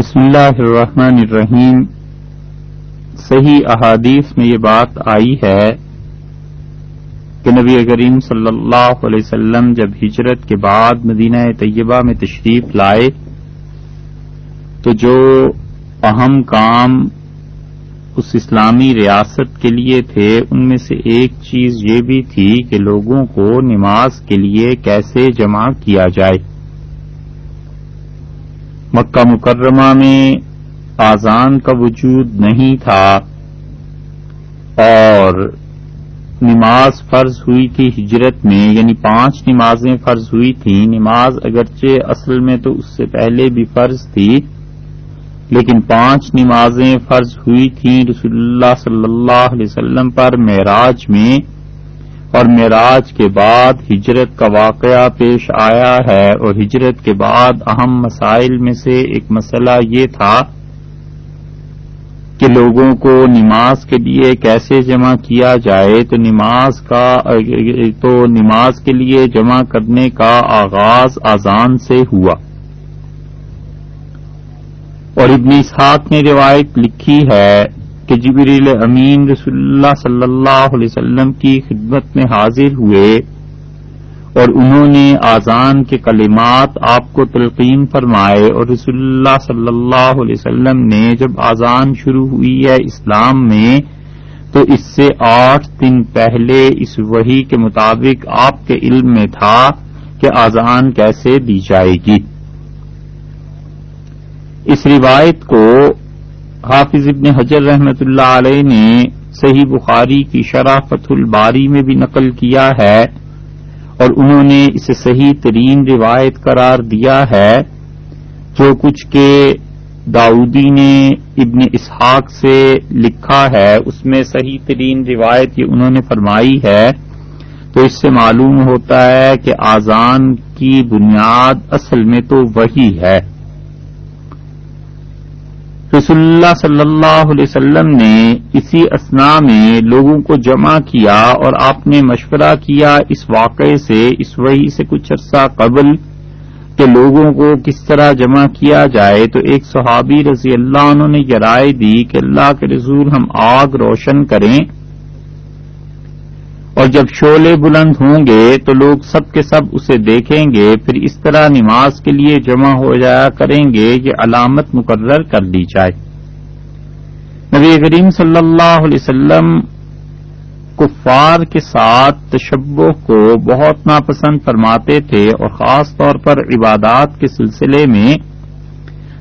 بسم اللہ الرحمن الرحیم۔ صحیح احادیث میں یہ بات آئی ہے کہ نبی کریم صلی اللہ علیہ وسلم جب ہجرت کے بعد مدینہ طیبہ میں تشریف لائے، تو جو اہم کام اس اسلامی ریاست کے لیے تھے، ان میں سے ایک چیز یہ بھی تھی کہ لوگوں کو نماز کے لیے کیسے جمع کیا جائے۔ مکہ مکرمہ میں آزان کا وجود نہیں تھا اور نماز فرض ہوئی تھی ہجرت میں یعنی پانچ نمازیں فرض ہوئی تھیں۔ نماز اگرچہ اصل میں تو اس سے پہلے بھی فرض تھی، لیکن پانچ نمازیں فرض ہوئی تھیں۔ رسول اللہ صلی اللہ علیہ وسلم پر معراج میں اور معراج کے بعد ہجرت کا واقعہ پیش آیا ہے اور ہجرت کے بعد اہم مسائل میں سے ایک مسئلہ یہ تھا کہ لوگوں کو نماز کے لیے کیسے جمع کیا جائے، تو نماز کا، تو نماز کے لیے جمع کرنے کا آغاز آزان سے ہوا۔ اور ابن اسحاق نے روایت لکھی ہے کہ جبریل امین رسول اللہ صلی اللہ علیہ وسلم کی خدمت میں حاضر ہوئے اور انہوں نے آزان کے کلمات آپ کو تلقین فرمائے اور رسول اللہ صلی اللہ علیہ وسلم نے جب آزان شروع ہوئی ہے اسلام میں، تو اس سے آٹھ دن پہلے اس وحی کے مطابق آپ کے علم میں تھا کہ آزان کیسے دی جائے گی۔ اس روایت کو حافظ ابن حجر رحمت اللہ علیہ نے صحیح بخاری کی شرافت الباری میں بھی نقل کیا ہے اور انہوں نے اسے صحیح ترین روایت قرار دیا ہے، جو کچھ کے داؤدی نے ابن اسحاق سے لکھا ہے، اس میں صحیح ترین روایت یہ انہوں نے فرمائی ہے۔ تو اس سے معلوم ہوتا ہے کہ آزان کی بنیاد اصل میں تو وہی ہے۔ رسول اللہ صلی اللہ علیہ وسلم نے اسی اسنا میں لوگوں کو جمع کیا اور آپ نے مشورہ کیا اس واقعے سے، اس وحی سے کچھ عرصہ قبل کہ لوگوں کو کس طرح جمع کیا جائے۔ تو ایک صحابی رضی اللہ عنہ نے یہ رائے دی کہ اللہ کے رسول ہم آگ روشن کریں۔ اور جب شعلے بلند ہوں گے تو لوگ سب کے سب اسے دیکھیں گے، پھر اس طرح نماز کے لیے جمع ہو جایا کریں گے یہ علامت مقرر کر دی جائے۔ نبی کریم صلی اللہ علیہ وسلم کفار کے ساتھ تشبہ کو بہت ناپسند فرماتے تھے اور خاص طور پر عبادات کے سلسلے میں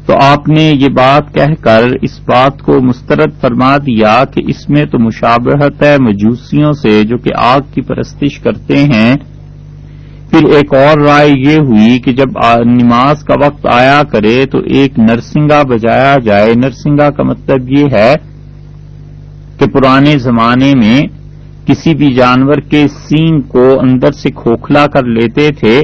تو آپ نے یہ بات کہہ کر اس بات کو مسترد فرما دیا کہ اس میں تو مشابہت ہے مجوسیوں سے جو کہ آگ کی پرستش کرتے ہیں۔ پھر ایک اور رائے یہ ہوئی کہ جب نماز کا وقت آیا کرے تو ایک نرسنگا بجایا جائے۔ نرسنگا کا مطلب یہ ہے کہ پرانے زمانے میں کسی بھی جانور کے سینگ کو اندر سے کھوکھلا کر لیتے تھے۔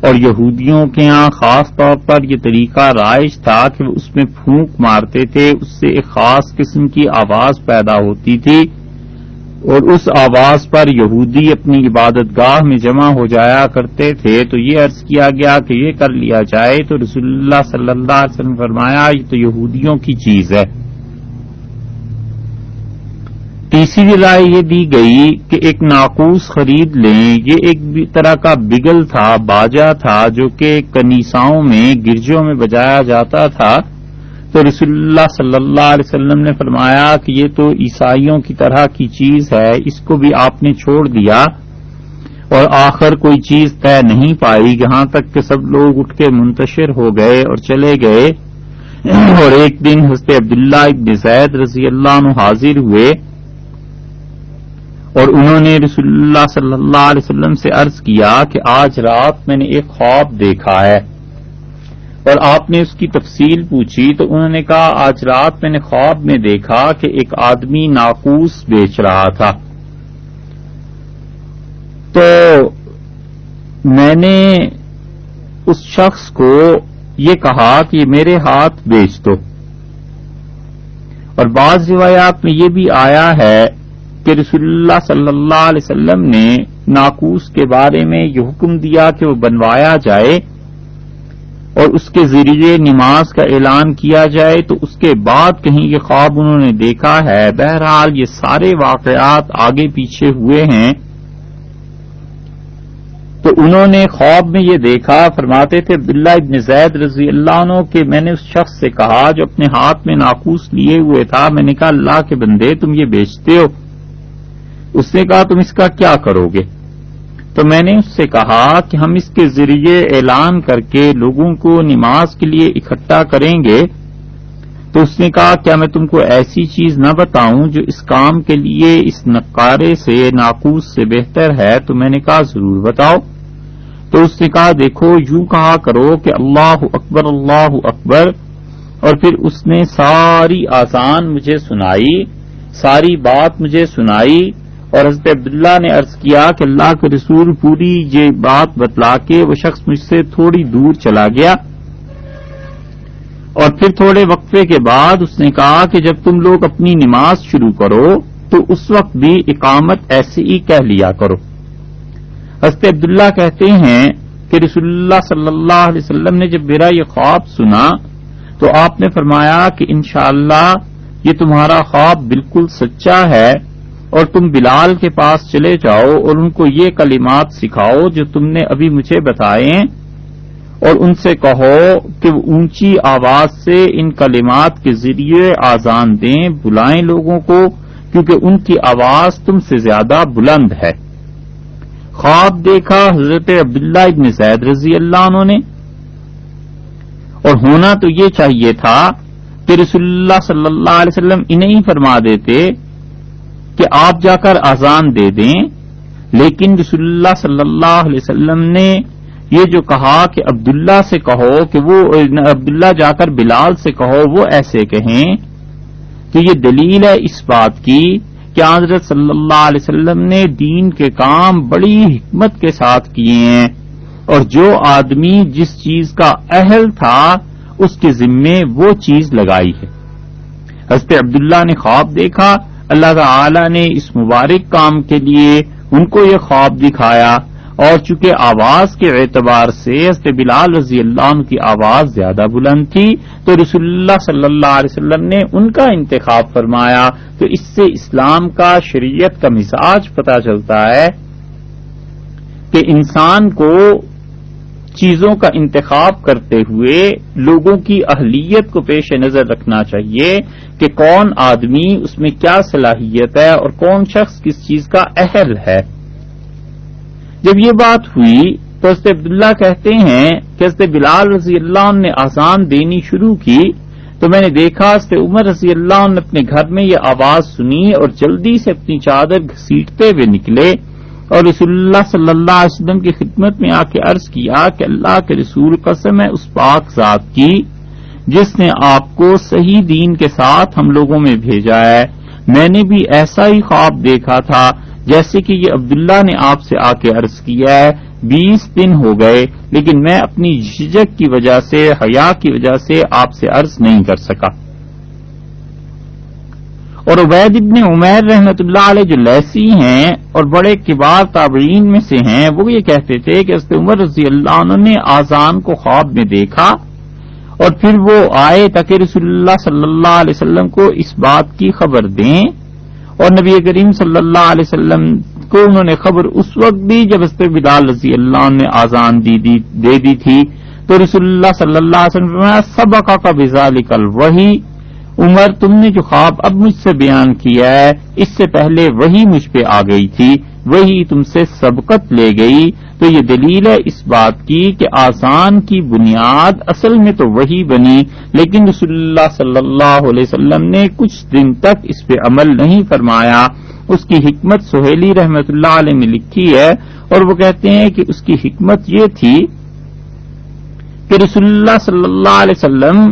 اور یہودیوں کے ہاں خاص طور پر یہ طریقہ رائج تھا کہ وہ اس میں پھونک مارتے تھے، اس سے ایک خاص قسم کی آواز پیدا ہوتی تھی اور اس آواز پر یہودی اپنی عبادت گاہ میں جمع ہو جایا کرتے تھے۔ تو یہ عرض کیا گیا کہ یہ کر لیا جائے تو رسول اللہ صلی اللہ علیہ وسلم فرمایا، یہ تو یہودیوں کی چیز ہے۔ تیسری رائے یہ دی گئی کہ ایک ناقوس خرید لیں۔ یہ ایک طرح کا بگل تھا، باجا تھا، جو کہ کنیساؤں میں، گرجوں میں بجایا جاتا تھا۔ تو رسول اللہ صلی اللہ علیہ وسلم نے فرمایا کہ یہ تو عیسائیوں کی طرح کی چیز ہے، اس کو بھی آپ نے چھوڑ دیا۔ اور آخر کوئی چیز طے نہیں پائی۔ جہاں تک کہ سب لوگ اٹھ کے منتشر ہو گئے اور چلے گئے۔ اور ایک دن حضرت عبداللہ ابن زید رضی اللہ عنہ حاضر ہوئے۔ اور انہوں نے رسول اللہ صلی اللہ علیہ وسلم سے عرض کیا کہ آج رات میں نے ایک خواب دیکھا ہے اور آپ نے اس کی تفصیل پوچھی تو انہوں نے کہا، آج رات میں نے خواب میں دیکھا کہ ایک آدمی ناقوس بیچ رہا تھا۔ تو میں نے اس شخص کو یہ کہا کہ یہ میرے ہاتھ بیچ دو۔ اور بعض روایات میں یہ بھی آیا ہے کہ رسول اللہ صلی اللہ علیہ وسلم نے ناقوس کے بارے میں یہ حکم دیا کہ وہ بنوایا جائے اور اس کے ذریعے نماز کا اعلان کیا جائے، تو اس کے بعد کہیں یہ خواب انہوں نے دیکھا ہے۔ بہرحال یہ سارے واقعات آگے پیچھے ہوئے ہیں۔ تو انہوں نے خواب میں یہ دیکھا، فرماتے تھے، عبداللہ ابن زید رضی اللہ عنہ کہ میں نے اس شخص سے کہا جو اپنے ہاتھ میں ناقوس لیے ہوئے تھا، میں نے کہا، اللہ کے بندے، تم یہ بیچتے ہو۔ اس نے کہا، تم اس کا کیا کرو گے؟ تو میں نے اس سے کہا کہ ہم اس کے ذریعے اعلان کر کے لوگوں کو نماز کے لیے اکٹھا کریں گے۔ تو اس نے کہا، کیا میں تم کو ایسی چیز نہ بتاؤں جو اس کام کے لیے اس نقارے سے ناقوس سے بہتر ہے؟ تو میں نے کہا، ضرور بتاؤ۔ تو اس نے کہا، دیکھو، یوں کہا کرو کہ اللہ اکبر اللہ اکبر۔ اور پھر اس نے ساری آسان مجھے سنائی، ساری بات مجھے سنائی۔ اور حضرت عبداللہ نے عرض کیا کہ اللہ کے رسول پوری یہ بات بتلا کے وہ شخص مجھ سے تھوڑی دور چلا گیا اور پھر تھوڑے وقفے کے بعد اس نے کہا کہ جب تم لوگ اپنی نماز شروع کرو تو اس وقت بھی اقامت ایسے ہی کہہ لیا کرو۔ حضرت عبداللہ کہتے ہیں کہ رسول اللہ صلی اللہ علیہ وسلم نے جب میرا یہ خواب سنا تو آپ نے فرمایا کہ انشاءاللہ یہ تمہارا خواب بالکل سچا ہے اور تم بلال کے پاس چلے جاؤ اور ان کو یہ کلمات سکھاؤ جو تم نے ابھی مجھے بتائے اور ان سے کہو کہ وہ اونچی آواز سے ان کلمات کے ذریعے آزان دیں بلائیں لوگوں کو کیونکہ ان کی آواز تم سے زیادہ بلند ہے۔ خواب دیکھا حضرت عبداللہ ابن زید رضی اللہ عنہ نے۔ اور ہونا تو یہ چاہیے تھا کہ رسول اللہ صلی اللہ علیہ وسلم انہیں فرما دیتے کہ آپ جا کر آزان دے دیں۔ لیکن رسول اللہ صلی اللہ علیہ وسلم نے یہ جو کہا کہ عبداللہ سے کہو کہ وہ عبداللہ جا کر بلال سے کہو، وہ ایسے کہیں کہ یہ دلیل ہے اس بات کی کہ حضرت صلی اللہ علیہ وسلم نے دین کے کام بڑی حکمت کے ساتھ کیے ہیں۔ اور جو آدمی جس چیز کا اہل تھا، اس کے ذمے وہ چیز لگائی ہے۔ حضرت عبداللہ نے خواب دیکھا اللہ تعالی نے اس مبارک کام کے لیے ان کو یہ خواب دکھایا اور چونکہ آواز کے اعتبار سے حضرت بلال رضی اللہ عنہ کی آواز زیادہ بلند تھی، تو رسول اللہ صلی اللہ علیہ وسلم نے ان کا انتخاب فرمایا۔ تو اس سے اسلام کا شریعت کا مزاج پتہ چلتا ہے کہ انسان کو چیزوں کا انتخاب کرتے ہوئے لوگوں کی اہلیت کو پیش نظر رکھنا چاہیے کہ کون آدمی اس میں کیا صلاحیت ہے اور کون شخص کس چیز کا اہل ہے۔ جب یہ بات ہوئی تو حضرت عبداللہ کہتے ہیں کہ حضرت بلال رضی اللہ عنہ نے آسان دینی شروع کی تو میں نے دیکھا حضرت عمر رضی اللہ عنہ نے اپنے گھر میں یہ آواز سنی اور جلدی سے اپنی چادر گھسیٹتے ہوئے نکلے۔ اور رسول اللہ صلی اللہ علیہ وسلم کی خدمت میں آ کے عرض کیا کہ اللہ کے رسول قسم ہے اس پاک ذات کی، جس نے آپ کو صحیح دین کے ساتھ ہم لوگوں میں بھیجا ہے۔ میں نے بھی ایسا ہی خواب دیکھا تھا جیسے کہ یہ عبداللہ نے آپ سے آ کے عرض کیا ہے۔ بیس دن ہو گئے، لیکن میں اپنی جھجک کی وجہ سے، حیا کی وجہ سے آپ سے عرض نہیں کر سکا۔ اور عبید ابن عمیر رحمت اللہ علیہ جو لیسی ہیں اور بڑے کبار تابعین میں سے ہیں، وہ یہ کہتے تھے کہ حضرت عمر رضی اللہ عنہ نے آزان کو خواب میں دیکھا اور پھر وہ آئے تاکہ رسول اللہ صلی اللہ علیہ وسلم کو اس بات کی خبر دیں اور نبی کریم صلی اللہ علیہ وسلم کو انہوں نے خبر اس وقت دی جب اس بلال رضی اللہ نے آزان دی دی دے دی تھی۔ تو رسول اللہ صلی اللہ علیہ وسلم سب کا بزا نکل وہی عمر، تم نے جو خواب اب مجھ سے بیان کیا ہے، اس سے پہلے وہی مجھ پہ آ گئی تھی، وہی تم سے سبقت لے گئی۔ تو یہ دلیل ہے اس بات کی کہ آسان کی بنیاد اصل میں تو وہی بنی، لیکن رسول اللہ صلی اللہ علیہ وسلم نے کچھ دن تک اس پہ عمل نہیں فرمایا۔ اس کی حکمت سہیلی رحمت اللہ علیہ میں لکھی ہے، اور وہ کہتے ہیں کہ اس کی حکمت یہ تھی کہ رسول اللہ صلی اللہ علیہ وسلم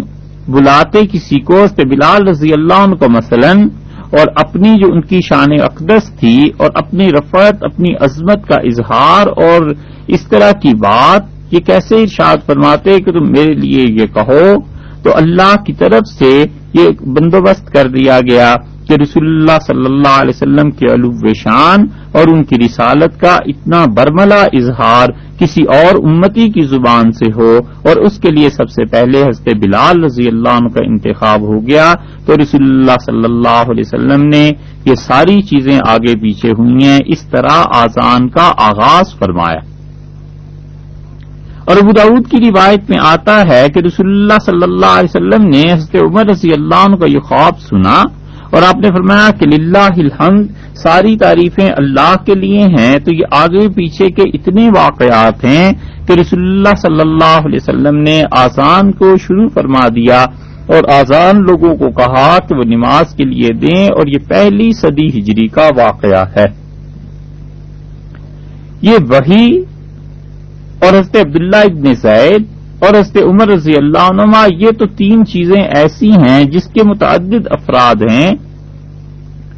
بلاتے کسی کو بلال رضی اللہ عنہ کو مثلا، اور اپنی جو ان کی شان اقدس تھی، اور اپنی رفت اپنی عظمت کا اظہار، اور اس طرح کی بات، یہ کیسے ارشاد فرماتے کہ تم میرے لیے یہ کہو؟ تو اللہ کی طرف سے یہ بندوبست کر دیا گیا۔ کہ رسول اللہ صلی اللہ علیہ وسلم کے علوب شان اور ان کی رسالت کا اتنا برملا اظہار کسی اور امتی کی زبان سے ہو اور اس کے لیے سب سے پہلے حضرت بلال رضی اللہ عنہ کا انتخاب ہو گیا تو رسول اللہ صلی اللہ علیہ وسلم نے یہ ساری چیزیں آگے پیچھے ہوئی ہیں، اس طرح آزان کا آغاز فرمایا۔ اور ابو داود کی روایت میں آتا ہے کہ رسول اللہ صلی اللہ علیہ وسلم نے حضرت عمر رضی اللہ عنہ کا یہ خواب سنا اور آپ نے فرمایا کہ للہ الحمد، ساری تعریفیں اللہ کے لیے ہیں، تو یہ آگے پیچھے کے اتنے واقعات ہیں کہ رسول اللہ صلی اللہ علیہ وسلم نے آزان کو شروع فرما دیا اور آزان لوگوں کو کہا کہ وہ نماز کے لیے دیں اور یہ پہلی صدی ہجری کا واقعہ ہے۔ یہ وہی اور حضرت عبداللہ ابن زید اور حضرت عمر رضی اللہ عنہ یہ تو تین چیزیں ایسی ہیں جس کے متعدد افراد ہیں،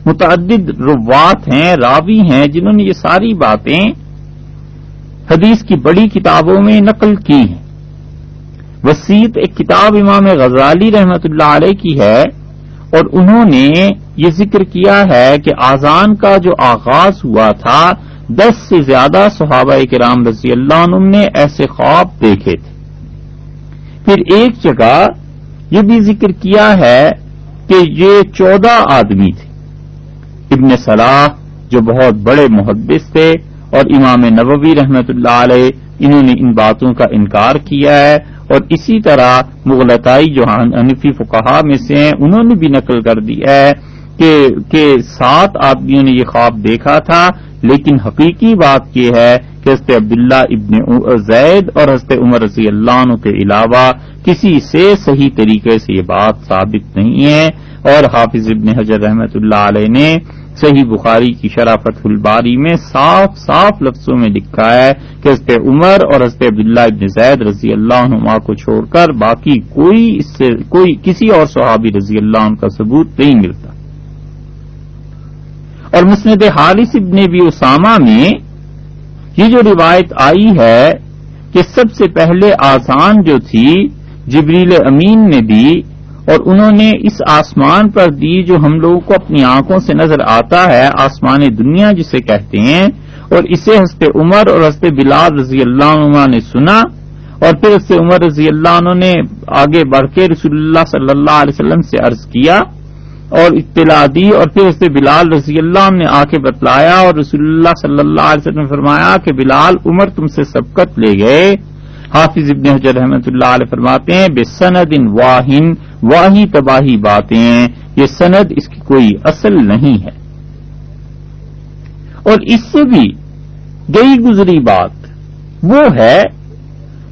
متعدد روات ہیں، راوی ہیں، جنہوں نے یہ ساری باتیں حدیث کی بڑی کتابوں میں نقل کی ہیں۔ وسیط ایک کتاب امام غزالی رحمت اللہ علیہ کی ہے، اور انہوں نے یہ ذکر کیا ہے کہ آزان کا جو آغاز ہوا تھا، دس سے زیادہ صحابہ کرام رضی اللہ عنہ نے ایسے خواب دیکھے تھے۔ پھر ایک جگہ یہ بھی ذکر کیا ہے کہ یہ چودہ آدمی تھے۔ ابن صلاح جو بہت بڑے محدث تھے اور امام نبوی رحمت اللہ علیہ انہوں نے ان باتوں کا انکار کیا ہے اور اسی طرح مغلطائی جو انفی فقہا میں سے ہیں، انہوں نے بھی نقل کر دیا ہے کہ سات آدمیوں نے یہ خواب دیکھا تھا، لیکن حقیقی بات یہ ہے کہ حضرت عبداللہ ابن زید اور حضرت عمر رضی اللہ عنہ کے علاوہ کسی سے صحیح طریقے سے یہ بات ثابت نہیں ہے۔ اور حافظ ابن حجر رحمت اللہ علیہ نے صحیح بخاری کی شرافت الباری میں صاف صاف لفظوں میں لکھا ہے کہ حضرت عمر اور حضرت عبداللہ ابن زید رضی اللہ عنہ کو چھوڑ کر باقی کوئی اس سے کوئی کسی اور صحابی رضی اللہ عنہ کا ثبوت نہیں ملتا۔ اور مسند حارث ابن بھی اسامہ میں یہ جو روایت آئی ہے کہ سب سے پہلے آسان جو تھی، جبریل امین نے دی اور انہوں نے اس آسمان پر دی جو ہم لوگوں کو اپنی آنکھوں سے نظر آتا ہے، آسمان دنیا جسے کہتے ہیں۔ اور اسے ہنستے عمر اور ہنستے بلال رضی اللہ عنہ نے سنا۔ اور پھر ہنستے عمر رضی اللہ عنہ نے آگے بڑھ کے رسول اللہ صلی اللہ علیہ وسلم سے عرض کیا۔ اور اطلاع دی اور پھر اسے بلال رضی اللہ عنہ نے آ کے بتلایا اور رسول اللہ صلی اللہ علیہ وسلم نے فرمایا کہ بلال عمر تم سے سبقت لے گئے۔ حافظ ابن حجر رحمت اللہ علیہ فرماتے ہیں، بے سند ان واہن واہی تباہی باتیں یہ سند اس کی کوئی اصل نہیں ہے۔ اور اس سے بھی گئی گزری بات وہ ہے،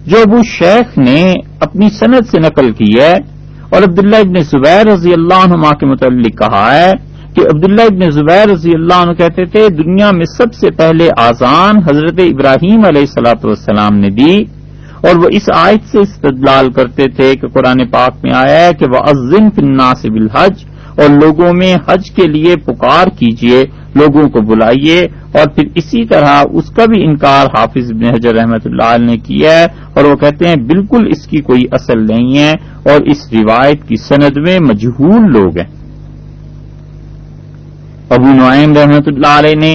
جو ابو شیخ نے اپنی سند سے نقل کی ہے اور عبداللہ ابن زبیر رضی اللہ عنہ کے متعلق کہا ہے کہ عبداللہ ابن زبیر رضی اللہ عنہ کہتے تھے، دنیا میں سب سے پہلے آزان حضرت ابراہیم علیہ السلاۃ والسلام نے دی اور وہ اس آیت سے استدلال کرتے تھے کہ قرآن پاک میں آیا ہے کہ وہ عظم فننا سے بالحج اور لوگوں میں حج کے لیے پکار کیجیے لوگوں کو بلائیے اور پھر اسی طرح اس کا بھی انکار حافظ ابن حجر رحمت اللہ نے کیا ہے اور وہ کہتے ہیں بالکل اس کی کوئی اصل نہیں ہے اور اس روایت کی سند میں مجہول لوگ ہیں۔ ابو نعیم رحمت اللہ علیہ نے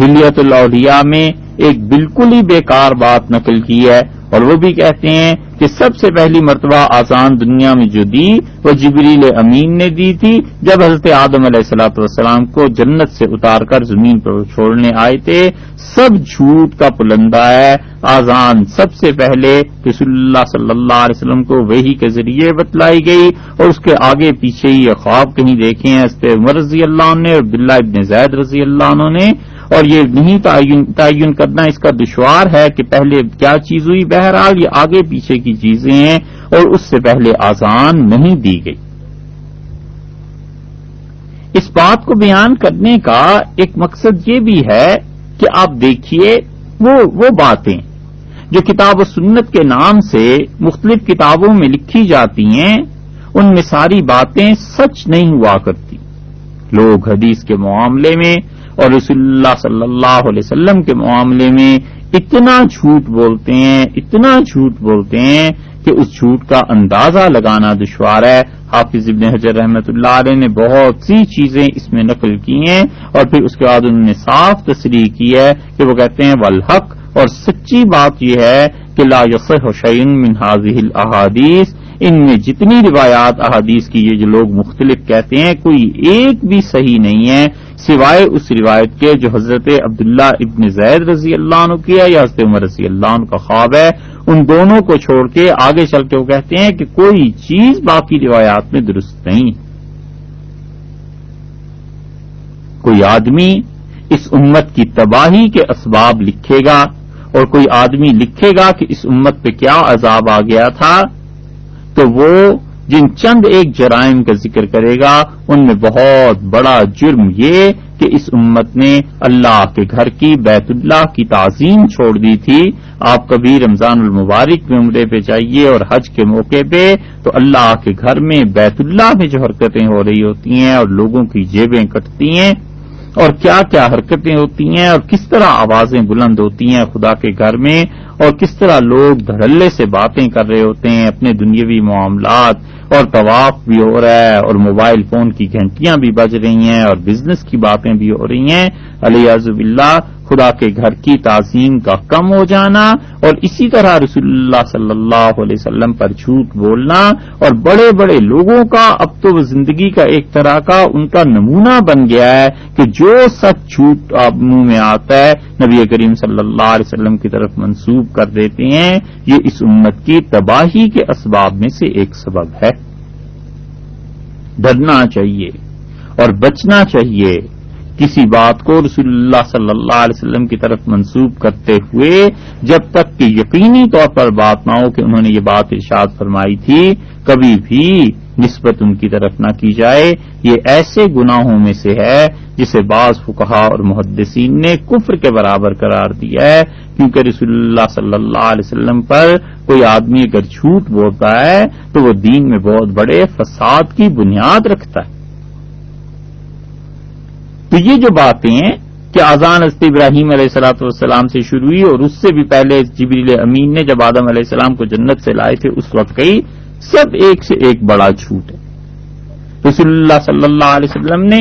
ہلیت الاولیاء میں ایک بالکل ہی بیکار بات نقل کی ہے اور وہ بھی کہتے ہیں کہ سب سے پہلی مرتبہ آسان دنیا میں جو دی وہ جبریل امین نے دی تھی جب حضرت آدم علیہ السلاۃ والسلام کو جنت سے اتار کر زمین پر چھوڑنے آئے تھے۔ سب جھوٹ کا پلندہ ہے۔ آزان سب سے پہلے رسول اللہ صلی اللہ علیہ وسلم کو وہی کے ذریعے بتلائی گئی اور اس کے آگے پیچھے ہی خواب کہیں دیکھے ہیں۔ عمر رضی اللہ عنہ اور عبداللہ ابن زید رضی اللہ عنہ نے۔ اور یہ نہیں تعین کرنا اس کا دشوار ہے کہ پہلے کیا چیز ہوئی؟ بہرحال یہ آگے پیچھے کی چیزیں ہیں اور اس سے پہلے آزان نہیں دی گئی۔ اس بات کو بیان کرنے کا ایک مقصد یہ بھی ہے کہ آپ دیکھیے وہ وہ باتیں جو کتاب و سنت کے نام سے مختلف کتابوں میں لکھی جاتی ہیں، ان میں ساری باتیں سچ نہیں ہوا کرتی۔ لوگ حدیث کے معاملے میں اور رسول اللہ صلی اللہ علیہ وسلم کے معاملے میں اتنا جھوٹ بولتے ہیں، اتنا جھوٹ بولتے ہیں کہ اس جھوٹ کا اندازہ لگانا دشوار ہے۔ حافظ ابن حجر رحمت اللہ علیہ نے بہت سی چیزیں اس میں نقل کی ہیں اور پھر اس کے بعد انہوں نے صاف تصریح کی ہے کہ وہ کہتے ہیں، والحق۔ اور سچی بات یہ ہے کہ لا یصح شعین من حاضح الاحادیث ان میں جتنی روایات احادیث کی یہ جو لوگ مختلف کہتے ہیں، کوئی ایک بھی صحیح نہیں ہے، سوائے اس روایت کے جو حضرت عبداللہ ابن زید رضی اللہ عنہ کی ہے یا حضرت عمر رضی اللہ عنہ کا خواب ہے۔ ان دونوں کو چھوڑ کے آگے چل کے وہ کہتے ہیں کہ کوئی چیز باقی روایات میں درست نہیں۔ کوئی آدمی اس امت کی تباہی کے اسباب لکھے گا اور کوئی آدمی لکھے گا کہ اس امت پہ کیا عذاب آ گیا تھا۔ تو وہ جن چند ایک جرائم کا ذکر کرے گا، ان میں بہت بڑا جرم یہ کہ اس امت نے اللہ کے گھر کی بیت اللہ کی تعظیم چھوڑ دی تھی۔ آپ کبھی رمضان المبارک میں عمرے پہ جائیے اور حج کے موقع پہ تو اللہ کے گھر میں بیت اللہ میں جو حرکتیں ہو رہی ہوتی ہیں اور لوگوں کی جیبیں کٹتی ہیں اور کیا کیا حرکتیں ہوتی ہیں اور کس طرح آوازیں بلند ہوتی ہیں خدا کے گھر میں اور کس طرح لوگ دھڑلے سے باتیں کر رہے ہوتے ہیں، اپنے دنیاوی معاملات اور طواف بھی ہو رہا ہے اور موبائل فون کی گھنٹیاں بھی بج رہی ہیں اور بزنس کی باتیں بھی ہو رہی ہیں۔ علی عزب اللہ خدا کے گھر کی تعظیم کا کم ہو جانا اور اسی طرح رسول اللہ صلی اللہ علیہ وسلم پر جھوٹ بولنا اور بڑے بڑے لوگوں کا، اب تو وہ زندگی کا ایک طرح کا ان کا نمونہ بن گیا ہے کہ جو سچ جھوٹ منہ میں آتا ہے، نبی کریم صلی اللہ علیہ وسلم کی طرف منسوب کر دیتے ہیں، یہ اس امت کی تباہی کے اسباب میں سے ایک سبب ہے۔ ڈرنا چاہیے اور بچنا چاہیے۔ کسی بات کو رسول اللہ صلی اللہ علیہ وسلم کی طرف منسوب کرتے ہوئے، جب تک کہ یقینی طور پر بات نہ ہو کہ انہوں نے یہ بات ارشاد فرمائی تھی، کبھی بھی نسبت ان کی طرف نہ کی جائے۔ یہ ایسے گناہوں میں سے ہے جسے بعض فکہ اور محدثین نے کفر کے برابر قرار دیا ہے، کیونکہ رسول اللہ صلی اللہ علیہ وسلم پر کوئی آدمی اگر جھوٹ بولتا ہے تو وہ دین میں بہت بڑے فساد کی بنیاد رکھتا ہے۔ تو یہ جو باتیں کہ آزان است ابراہیم علیہ السلاۃ والسلام سے شروع ہوئی اور اس سے بھی پہلے جبریل امین نے جب آدم علیہ السلام کو جنت سے لائے تھے، اس وقت کہی سب ایک سے ایک بڑا جھوٹ ہے۔ رسول اللہ صلی اللہ علیہ وسلم نے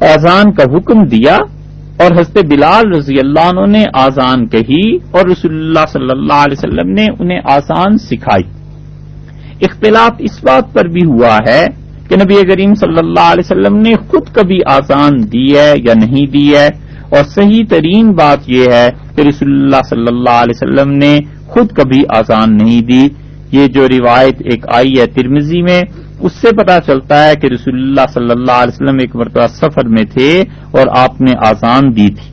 آزان کا حکم دیا اور حضرت بلال رضی اللہ عنہ نے آزان کہی اور رسول اللہ صلی اللہ علیہ وسلم نے انہیں آزان سکھائی۔ اختلاف اس بات پر بھی ہوا ہے کہ نبی کریم صلی اللہ علیہ وسلم نے خود کبھی آسان دی ہے یا نہیں دی ہے۔ اور صحیح ترین بات یہ ہے کہ رسول اللہ صلی اللہ علیہ وسلم نے خود کبھی آسان نہیں دی۔ یہ جو روایت ایک آئی ہے ترمزی میں، اس سے پتا چلتا ہے کہ رسول اللہ صلی اللہ علیہ وسلم ایک مرتبہ سفر میں تھے اور آپ نے آسان دی تھی۔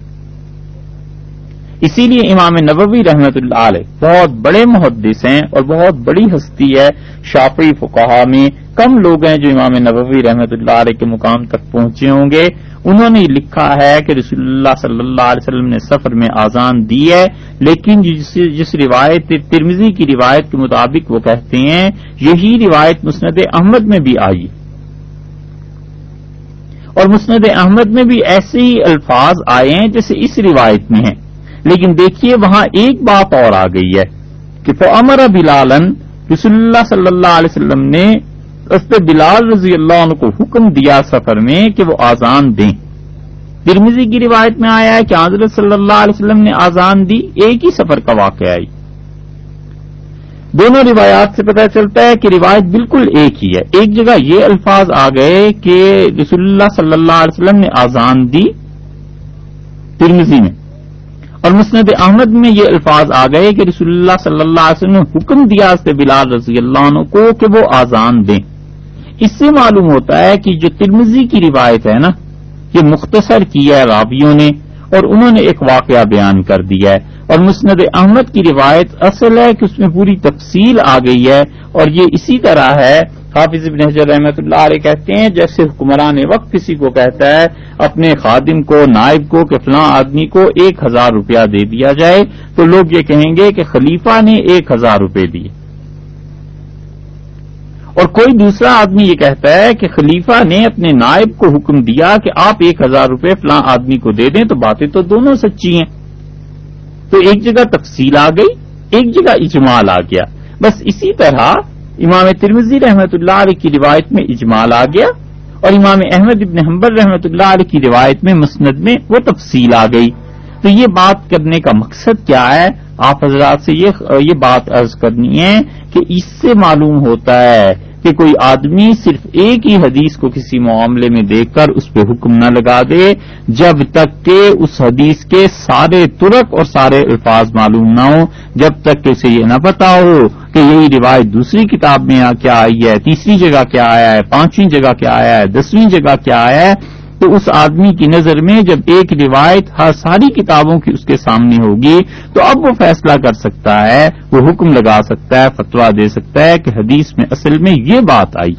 اسی لیے امام نبوی رحمت اللہ علیہ بہت بڑے محدث ہیں اور بہت بڑی ہستی ہے شافی فقہا میں کم لوگ ہیں جو امام نبوی رحمت اللہ علیہ کے مقام تک پہنچے ہوں گے۔ انہوں نے لکھا ہے کہ رسول اللہ صلی اللہ علیہ وسلم نے سفر میں آزان دی ہے، لیکن جس جس روایت ترمزی کی روایت کے مطابق وہ کہتے ہیں، یہی روایت مسند احمد میں بھی آئی۔ اور مسند احمد میں بھی ایسے ہی الفاظ آئے ہیں جیسے اس روایت میں ہیں۔ لیکن دیکھیے وہاں ایک بات اور آ گئی ہے کہ امر بلالن رسول اللہ صلی اللہ علیہ وسلم نے بلال رضی اللہ عنہ کو حکم دیا سفر میں کہ وہ آزان دیں۔ ترمیزی کی روایت میں آیا ہے کہ حضرت صلی اللہ علیہ وسلم نے آزان دی، ایک ہی سفر کا واقعہ آئی دونوں روایات سے پتہ چلتا ہے کہ روایت بالکل ایک ہی ہے۔ ایک جگہ یہ الفاظ آ گئے کہ رسول اللہ صلی اللہ علیہ وسلم نے آزان دی ترمزی میں۔ اور مسند احمد میں یہ الفاظ آ گئے کہ رسول اللہ صلی اللہ علیہ وسلم نے حکم دیا بلال رضی اللہ عنہ کو کہ وہ آزان دیں۔ اس سے معلوم ہوتا ہے کہ جو ترمزی کی روایت ہے نا، یہ مختصر کیا ہے راویوں نے اور انہوں نے ایک واقعہ بیان کر دیا ہے۔ اور مسند احمد کی روایت اصل ہے کہ اس میں پوری تفصیل آ گئی ہے اور یہ اسی طرح ہے۔ حافظ ابن حجر رحمۃ اللہ علیہ کہتے ہیں جیسے حکمران وقت کسی کو کہتا ہے، اپنے خادم کو، نائب کو کہ فلاں آدمی کو ایک ہزار روپیہ دے دیا جائے، تو لوگ یہ کہیں گے کہ خلیفہ نے ایک ہزار روپے دیے۔ اور کوئی دوسرا آدمی یہ کہتا ہے کہ خلیفہ نے اپنے نائب کو حکم دیا کہ آپ ایک ہزار روپے فلاں آدمی کو دے دیں، تو باتیں تو دونوں سچی ہیں۔ تو ایک جگہ تفصیل آ گئی، ایک جگہ اجمال آ گیا۔ بس اسی طرح امام ترمزی رحمت اللہ علیہ کی روایت میں اجمال آ گیا اور امام احمد ابن حمبر رحمت اللہ علیہ کی روایت میں مسند میں وہ تفصیل آ گئی۔ تو یہ بات کرنے کا مقصد کیا ہے؟ آپ حضرات سے یہ بات عرض کرنی ہے کہ اس سے معلوم ہوتا ہے کہ کوئی آدمی صرف ایک ہی حدیث کو کسی معاملے میں دیکھ کر اس پہ حکم نہ لگا دے، جب تک کہ اس حدیث کے سارے ترک اور سارے الفاظ معلوم نہ ہوں، جب تک کہ اسے یہ نہ پتا ہو کہ یہی روایت دوسری کتاب میں کیا آئی ہے، تیسری جگہ کیا آیا ہے، پانچویں جگہ کیا آیا ہے، دسویں جگہ کیا آیا ہے تو اس آدمی کی نظر میں جب ایک روایت ہر ساری کتابوں کی اس کے سامنے ہوگی، تو اب وہ فیصلہ کر سکتا ہے، وہ حکم لگا سکتا ہے فتوا دے سکتا ہے کہ حدیث میں اصل میں یہ بات آئی۔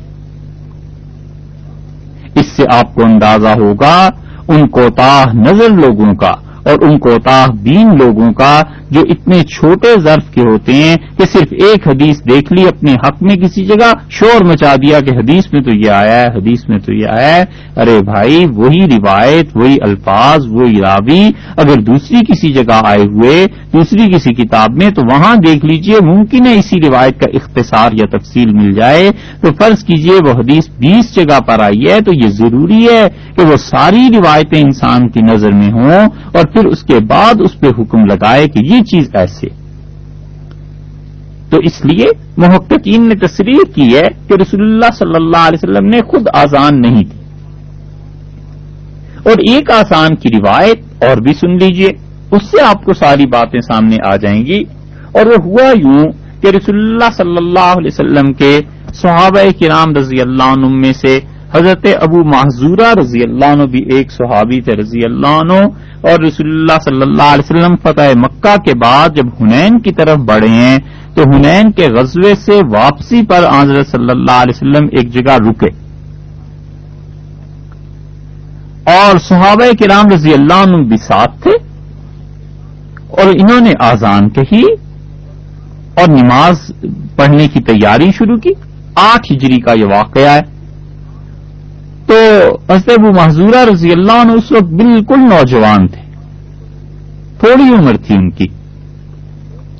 اس سے آپ کو اندازہ ہوگا، ان کوتاہ نظر لوگوں کا اور ان کوتاہ بین لوگوں کا جو اتنے چھوٹے ظرف کے ہوتے ہیں کہ صرف ایک حدیث دیکھ لی، اپنے حق میں کسی جگہ شور مچا دیا کہ حدیث میں تو یہ آیا ہے، حدیث میں تو یہ آیا ہے۔ ارے بھائی، وہی روایت، وہی الفاظ، وہی راوی اگر دوسری کسی جگہ آئے ہوئے، دوسری کسی کتاب میں، تو وہاں دیکھ لیجیے، ممکن ہے اسی روایت کا اختصار یا تفصیل مل جائے۔ تو فرض کیجیے، وہ حدیث بیس جگہ پر آئی ہے، تو یہ ضروری ہے کہ وہ ساری روایتیں انسان کی نظر میں ہوں اور پھر اس کے بعد اس پہ حکم لگائے کہ یہ چیز ایسے۔ تو اس لیے محققین نے تصریح کی ہے کہ رسول اللہ صلی اللہ علیہ وسلم نے خود آزان نہیں دی۔ اور ایک آسان کی روایت اور بھی سن لیجیے، اس سے آپ کو ساری باتیں سامنے آ جائیں گی۔ اور وہ ہوا یوں کہ رسول اللہ صلی اللہ علیہ وسلم کے صحابہ کرام رضی اللہ عنہ میں سے حضرت ابو محضورہ رضی اللہ عنہ بھی ایک صحابی تھے رضی اللہ عنہ، اور رسول اللہ صلی اللہ علیہ وسلم فتح مکہ کے بعد جب ہنین کی طرف بڑھے ہیں، تو ہنین کے غزوے سے واپسی پر آضر صلی اللہ علیہ وسلم ایک جگہ رکے۔ اور صحابہ کرام رضی اللہ عنہ بھی ساتھ تھے، اور انہوں نے آزان کہی اور نماز پڑھنے کی تیاری شروع کی۔ آٹھ ہجری کا یہ واقعہ ہے۔ تو ابو محضورہ رضی اللہ عنہ اس وقت بالکل نوجوان تھے۔ تھوڑی عمر تھی ان کی۔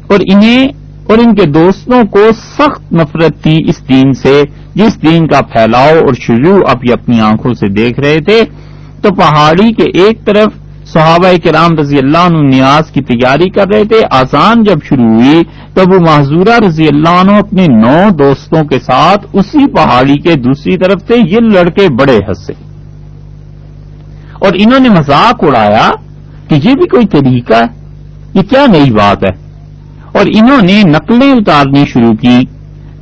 اور انہیں اور ان کے دوستوں کو سخت نفرت تھی اس دین سے۔ جس دین کا پھیلاؤ اور شروع اب یہ اپنی آنکھوں سے دیکھ رہے تھے، تو پہاڑی کے ایک طرف صحابہ کرام رضی اللہ عنہ نیاز کی تیاری کر رہے تھے۔ آسان جب شروع ہوئی تب وہ معذورہ رضی اللہ عنہ اپنے نو دوستوں کے ساتھ اسی پہاڑی کے دوسری طرف سے یہ لڑکے بڑے ہنسے اور انہوں نے مذاق اڑایا کہ یہ بھی کوئی طریقہ ہے، یہ کیا نئی بات ہے؟ اور انہوں نے نقلیں اتارنی شروع کی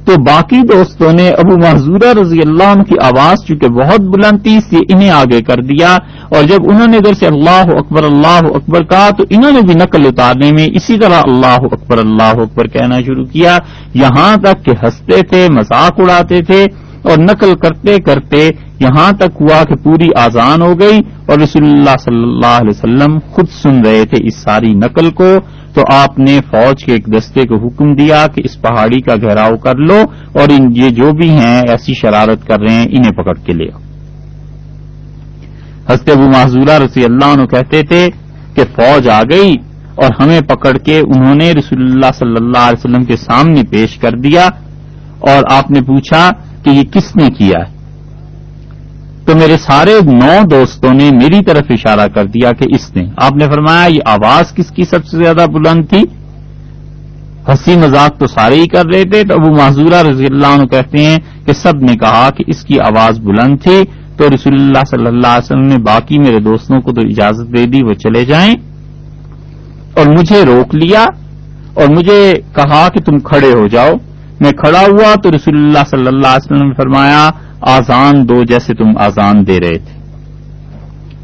تو باقی دوستوں نے ابو محضورہ رضی اللہ عنہ کی آواز چونکہ بہت بلند تھی سے انہیں آگے کر دیا۔ اور جب انہوں نے ادھر سے اللہ اکبر اللہ اکبر کہا، تو انہوں نے بھی نقل اتارنے میں اسی طرح اللہ اکبر اللہ اکبر کہنا شروع کیا۔ یہاں تک کہ ہنستے تھے، مذاق اڑاتے تھے اور نقل کرتے کرتے یہاں تک ہوا کہ پوری آزان ہو گئی اور رسول اللہ صلی اللہ علیہ وسلم خود سن رہے تھے اس ساری نقل کو۔ تو آپ نے فوج کے ایک دستے کو حکم دیا کہ اس پہاڑی کا گھیراؤ کر لو اور ان یہ جو بھی ہیں ایسی شرارت کر رہے ہیں، انہیں پکڑ کے لے ہست ابو معذورہ رسی اللہ عنہ کہتے تھے کہ فوج آ گئی اور ہمیں پکڑ کے انہوں نے رسول اللہ صلی اللہ علیہ وسلم کے سامنے پیش کر دیا اور آپ نے پوچھا کہ یہ کس نے کیا ہے؟ تو میرے سارے نو دوستوں نے میری طرف اشارہ کر دیا کہ اس نے، آپ نے فرمایا، یہ آواز کس کی سب سے زیادہ بلند تھی؟ ہنسی مذاق تو سارے ہی کر رہے تھے۔ تو ابو معذورہ رضی اللہ عنہ کہتے ہیں کہ سب نے کہا کہ اس کی آواز بلند تھی۔ تو رسول اللہ صلی اللہ علیہ وسلم نے باقی میرے دوستوں کو تو اجازت دے دی، وہ چلے جائیں۔ اور مجھے روک لیا اور مجھے کہا کہ تم کھڑے ہو جاؤ۔ میں کھڑا ہوا تو رسول اللہ صلی اللہ علیہ وسلم نے فرمایا آزان دو جیسے تم آزان دے رہے تھے۔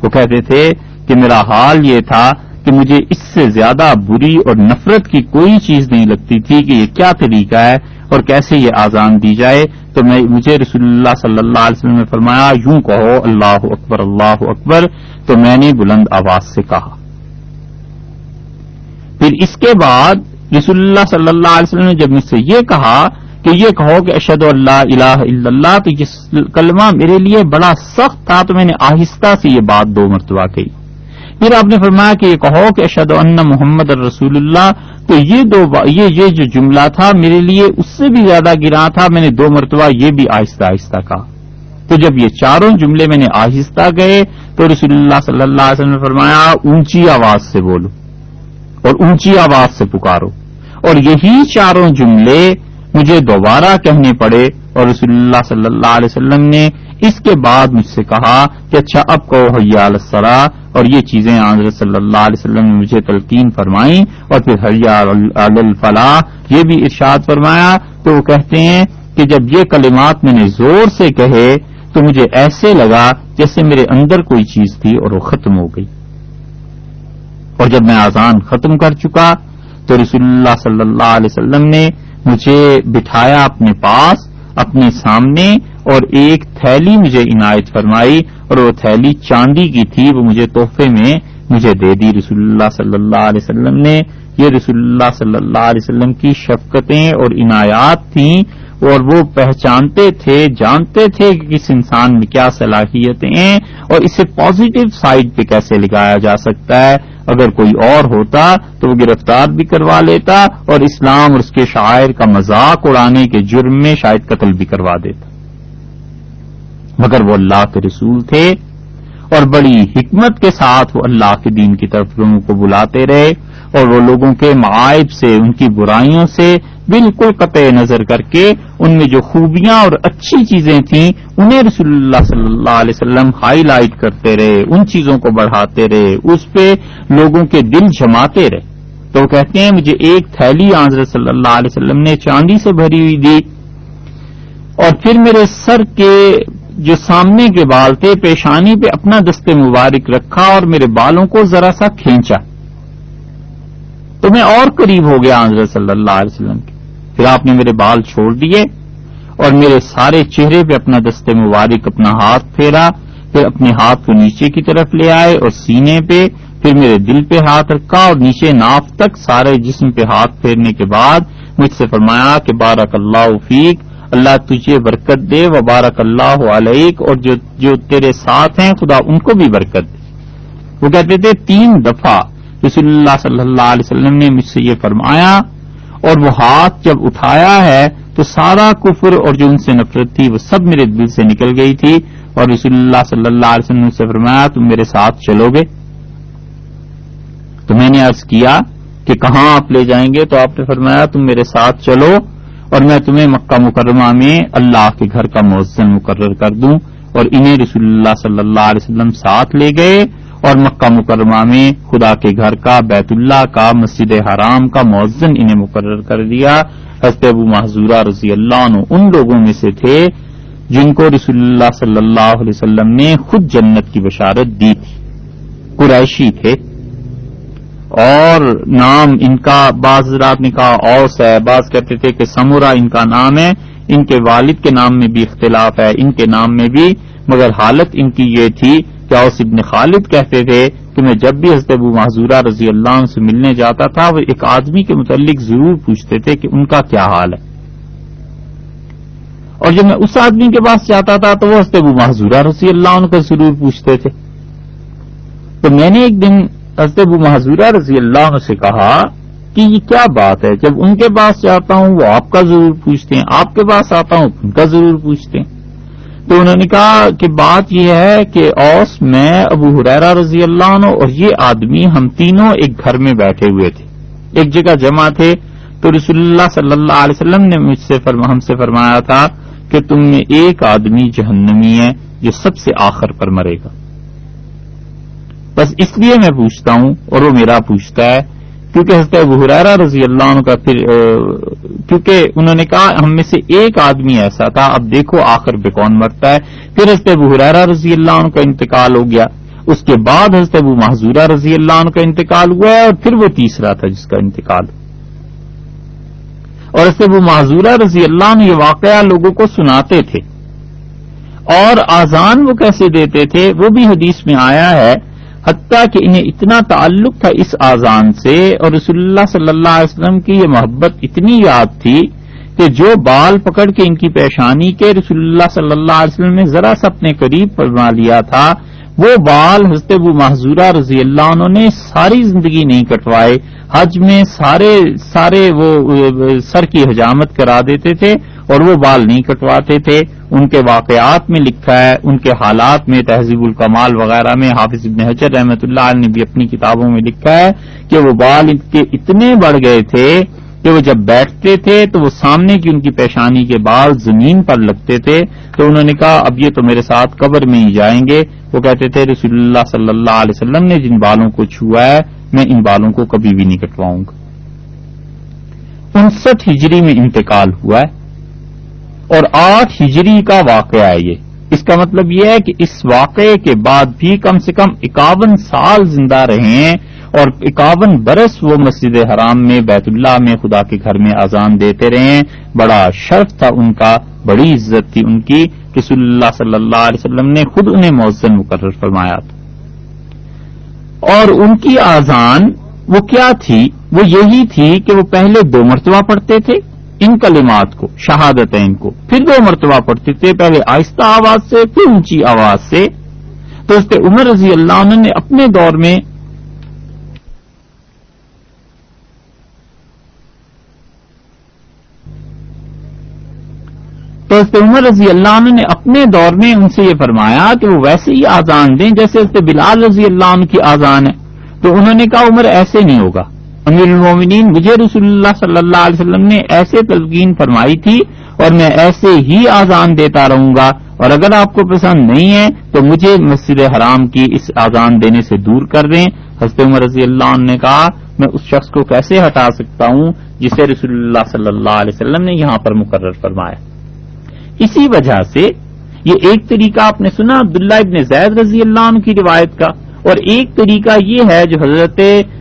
وہ کہتے تھے کہ میرا حال یہ تھا کہ مجھے اس سے زیادہ بری اور نفرت کی کوئی چیز نہیں لگتی تھی کہ یہ کیا طریقہ ہے اور کیسے یہ آزان دی جائے۔ تو میں، مجھے رسول اللہ صلی اللہ علیہ وسلم نے فرمایا، یوں کہو، اللہ اکبر اللہ اکبر۔ تو میں نے بلند آواز سے کہا۔ پھر اس کے بعد رسول اللہ صلی اللہ علیہ وسلم نے جب مجھ سے یہ کہا کہ یہ کہو کہ اشد اللہ الہ الا اللہ، تو یہ کلمہ میرے لیے بڑا سخت تھا، تو میں نے آہستہ سے یہ بات دو مرتبہ کہی۔ پھر آپ نے فرمایا کہ یہ کہو کہ اشد ان محمد الرسول اللہ، تو یہ دو یہ یہ جو جملہ تھا میرے لیے اس سے بھی زیادہ گرا تھا، میں نے دو مرتبہ یہ بھی آہستہ آہستہ کہا۔ تو جب یہ چاروں جملے میں نے آہستہ گئے، تو رسول اللہ صلی اللہ علیہ وسلم نے فرمایا، اونچی آواز سے بولو اور اونچی آواز سے پکارو۔ اور یہی چاروں جملے مجھے دوبارہ کہنے پڑے اور رسول اللہ صلی اللہ علیہ وسلم نے اس کے بعد مجھ سے کہا کہ اچھا اب کہو حیا السرا اور یہ چیزیں آنظر صلی اللہ علیہ وسلم نے مجھے تلقین فرمائی اور پھر حیا الفلاح یہ بھی ارشاد فرمایا تو وہ کہتے ہیں کہ جب یہ کلمات میں نے زور سے کہے تو مجھے ایسے لگا جیسے میرے اندر کوئی چیز تھی اور وہ ختم ہو گئی۔ اور جب میں آزان ختم کر چکا تو رسول اللہ صلی اللہ علیہ وسلم نے مجھے بٹھایا اپنے پاس، اپنے سامنے، اور ایک تھیلی مجھے عنایت فرمائی، اور وہ تھیلی چاندی کی تھی، وہ مجھے تحفے میں مجھے دے دی۔ رسول اللہ صلی اللہ علیہ وسلم نے یہ رسول اللہ صلی اللہ علیہ وسلم کی شفقتیں اور عنایات تھیں۔ اور وہ پہچانتے تھے، جانتے تھے کہ کس انسان میں کیا صلاحیتیں ہیں اور اسے پازیٹو سائڈ پہ کیسے لگایا جا سکتا ہے۔ اگر کوئی اور ہوتا تو وہ گرفتار بھی کروا لیتا اور اسلام اور اس کے شاعر کا مذاق اڑانے کے جرم میں شاید قتل بھی کروا دیتا۔ مگر وہ اللہ کے رسول تھے اور بڑی حکمت کے ساتھ وہ اللہ کے دین کی طرف لوگوں کو بلاتے رہے۔ اور وہ لوگوں کے معائب سے، ان کی برائیوں سے بالکل قطع نظر کر کے ان میں جو خوبیاں اور اچھی چیزیں تھیں، انہیں رسول اللہ صلی اللہ علیہ وسلم ہائی لائٹ کرتے رہے، ان چیزوں کو بڑھاتے رہے، اس پہ لوگوں کے دل جماتے رہے۔ تو وہ کہتے ہیں، مجھے ایک تھیلی آنظر صلی اللہ علیہ وسلم نے چاندی سے بھری ہوئی دی۔ اور پھر میرے سر کے جو سامنے کے بال تھے، پیشانی پہ اپنا دستے مبارک رکھا اور میرے بالوں کو ذرا سا کھینچا۔ تو میں اور قریب ہو گیا حضرت صلی اللہ علیہ وسلم کے۔ پھر آپ نے میرے بال چھوڑ دیے اور میرے سارے چہرے پہ اپنا دستے مبارک، اپنا ہاتھ پھیرا، پھر اپنے ہاتھ کو نیچے کی طرف لے آئے اور سینے پہ، پھر میرے دل پہ ہاتھ رکھا اور نیچے ناف تک سارے جسم پہ ہاتھ پھیرنے کے بعد مجھ سے فرمایا کہ بارک اللہ فیق اللہ تجھے برکت دے و بارک اللہ علیک اور جو جو تیرے ساتھ ہیں خدا ان کو بھی برکت دے۔ وہ کہتے تھے، تین دفعہ رسول اللہ صلی اللہ علیہ وسلم نے مجھ سے یہ فرمایا، اور وہ ہاتھ جب اٹھایا ہے تو سارا کفر اور جو ان سے نفرت تھی وہ سب میرے دل سے نکل گئی تھی۔ اور رسول اللہ صلی اللہ علیہ وسلم سے فرمایا، تم میرے ساتھ چلو گے۔ تو میں نے عرض کیا کہ کہاں آپ لے جائیں گے؟ تو آپ نے فرمایا، تم میرے ساتھ چلو اور میں تمہیں مکہ مکرمہ میں اللہ کے گھر کا موزن مقرر کر دوں۔ اور انہیں رسول اللہ صلی اللہ علیہ وسلم ساتھ لے گئے۔ اور مکہ مکرمہ میں خدا کے گھر کا، بیت اللہ کا، مسجد حرام کا معزن انہیں مقرر کر دیا۔ حضرت ابو محضورہ رضی اللہ عنہ ان لوگوں میں سے تھے جن کو رسول اللہ صلی اللہ علیہ وسلم نے خود جنت کی بشارت دی تھی۔ قریشی تھے۔ اور نام ان کا، بعض رات نے کہا اوس ہے، بعض کہتے تھے کہ سمورا ان کا نام ہے۔ ان کے والد کے نام میں بھی اختلاف ہے، ان کے نام میں بھی، مگر حالت ان کی یہ تھی اوس ابن خالد کہتے تھے کہ میں جب بھی حضرت ابو معذورہ رضی اللہ عنہ سے ملنے جاتا تھا، وہ ایک آدمی کے متعلق ضرور پوچھتے تھے کہ ان کا کیا حال ہے۔ اور جب میں اس آدمی کے پاس جاتا تھا تو وہ حضرت ابو معذورہ رضی اللہ عنہ کا ضرور پوچھتے تھے۔ تو میں نے ایک دن حضرت ابو معذورہ رضی اللہ عنہ سے کہا کہ یہ کیا بات ہے؟ جب ان کے پاس جاتا ہوں، وہ آپ کا ضرور پوچھتے ہیں، آپ کے پاس آتا ہوں، ان کا ضرور پوچھتے ہیں۔ تو انہوں نے کہا کہ بات یہ ہے کہ اوس، میں، ابو حریرا رضی اللہ عنہ اور یہ آدمی ہم تینوں ایک گھر میں بیٹھے ہوئے تھے، ایک جگہ جمع تھے۔ تو رسول اللہ صلی اللہ علیہ وسلم نے مجھ سے فرما، ہم سے فرمایا تھا کہ تم میں ایک آدمی جہنمی ہے جو سب سے آخر پر مرے گا۔ بس اس لیے میں پوچھتا ہوں اور وہ میرا پوچھتا ہے کیونکہ حضرت ابو حرارا رضی اللہ عنہ کا پھر کیونکہ انہوں نے کہا ہم میں سے ایک آدمی ایسا تھا، اب دیکھو آخر پہ کون مرتا ہے۔ پھر حضرت ابو حرارا رضی اللہ عنہ کا انتقال ہو گیا۔ اس کے بعد حضرت ابو محضورہ رضی اللہ عنہ کا انتقال ہوا ہے اور پھر وہ تیسرا تھا جس کا انتقال۔ اور حضرت ابو معذورہ رضی اللہ عنہ یہ واقعہ لوگوں کو سناتے تھے۔ اور آزان وہ کیسے دیتے تھے، وہ بھی حدیث میں آیا ہے۔ حتیٰ کہ انہیں اتنا تعلق تھا اس آزان سے اور رسول اللہ صلی اللہ علیہ وسلم کی یہ محبت اتنی یاد تھی کہ جو بال پکڑ کے ان کی پیشانی کے رسول اللہ صلی اللہ علیہ وسلم نے ذرا سا اپنے قریب فرما لیا تھا، وہ بال حضرت ابو محضورہ رضی اللہ عنہ نے ساری زندگی نہیں کٹوائے، حج میں سارے سارے وہ، سر کی حجامت کرا دیتے تھے اور وہ بال نہیں کٹواتے تھے۔ ان کے واقعات میں لکھا ہے، ان کے حالات میں تہذیب الکمال وغیرہ میں حافظ ابن حجر رحمۃ اللہ نے بھی اپنی کتابوں میں لکھا ہے کہ وہ بال کے اتنے بڑھ گئے تھے کہ وہ جب بیٹھتے تھے تو وہ سامنے کی ان کی پیشانی کے بال زمین پر لگتے تھے۔ تو انہوں نے کہا، اب یہ تو میرے ساتھ قبر میں ہی جائیں گے۔ وہ کہتے تھے، رسول اللہ صلی اللہ علیہ وسلم نے جن بالوں کو چھوا ہے، میں ان بالوں کو کبھی بھی نہیں کٹواؤں گا۔ انسٹھ ہجری میں انتقال ہوا ہے۔ اور آٹھ ہجری کا واقعہ ہے یہ۔ اس کا مطلب یہ ہے کہ اس واقعے کے بعد بھی کم سے کم اکاون سال زندہ رہے ہیں اور اکاون برس وہ مسجد حرام میں، بیت اللہ میں خدا کے گھر میں اذان دیتے رہے ہیں بڑا شرف تھا ان کا، بڑی عزت تھی ان کی۔ رسول اللہ صلی اللہ علیہ وسلم نے خود انہیں موزن مقرر فرمایا تھا۔ اور ان کی آزان وہ کیا تھی؟ وہ یہی تھی کہ وہ پہلے دو مرتبہ پڑھتے تھے۔ ان کلمات کو، شہادتین کو۔ پھر دو مرتبہ پڑھتے تھے، پہلے آہستہ آواز سے، پھر اونچی آواز سے۔ تو اس پہ عمر رضی اللہ عنہ نے اپنے دور میں تو اس پہ عمر رضی اللہ عنہ نے اپنے دور میں ان سے یہ فرمایا کہ وہ ویسے ہی آزان دیں جیسے اس پہ بلال رضی اللہ عنہ کی آزان ہے۔ تو انہوں نے کہا، عمر، ایسے نہیں ہوگا۔ امیر المومنین، مجھے رسول اللہ صلی اللہ علیہ وسلم نے ایسے تلقین فرمائی تھی اور میں ایسے ہی آزان دیتا رہوں گا، اور اگر آپ کو پسند نہیں ہے تو مجھے مسجد حرام کی اس آزان دینے سے دور کر دیں۔ حضرت عمر رضی اللہ عنہ نے کہا، میں اس شخص کو کیسے ہٹا سکتا ہوں جسے رسول اللہ صلی اللہ علیہ وسلم نے یہاں پر مقرر فرمایا؟ اسی وجہ سے یہ ایک طریقہ آپ نے سنا، عبداللہ ابن زید رضی اللہ عنہ کی روایت کا، اور ایک طریقہ یہ ہے جو حضرت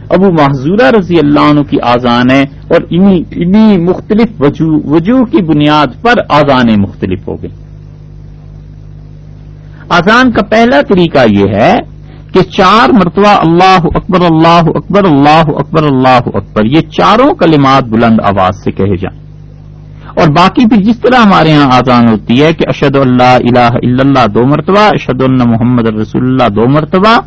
ابو محضورہ رضی اللہ عنہ کی آزان ہے اور انہی انہی مختلف وجوہ کی بنیاد پر آزانیں مختلف ہو گئی آزان کا پہلا طریقہ یہ ہے کہ چار مرتبہ اللہ اکبر اللہ اکبر اللہ اکبر اللہ اکبر، یہ چاروں کلمات بلند آواز سے کہے جائیں۔ اور باقی پھر جس طرح ہمارے ہاں آزان ہوتی ہے کہ اشد اللہ الہ الا اللہ دو مرتبہ اشد اللہ محمد رسول اللہ دو مرتبہ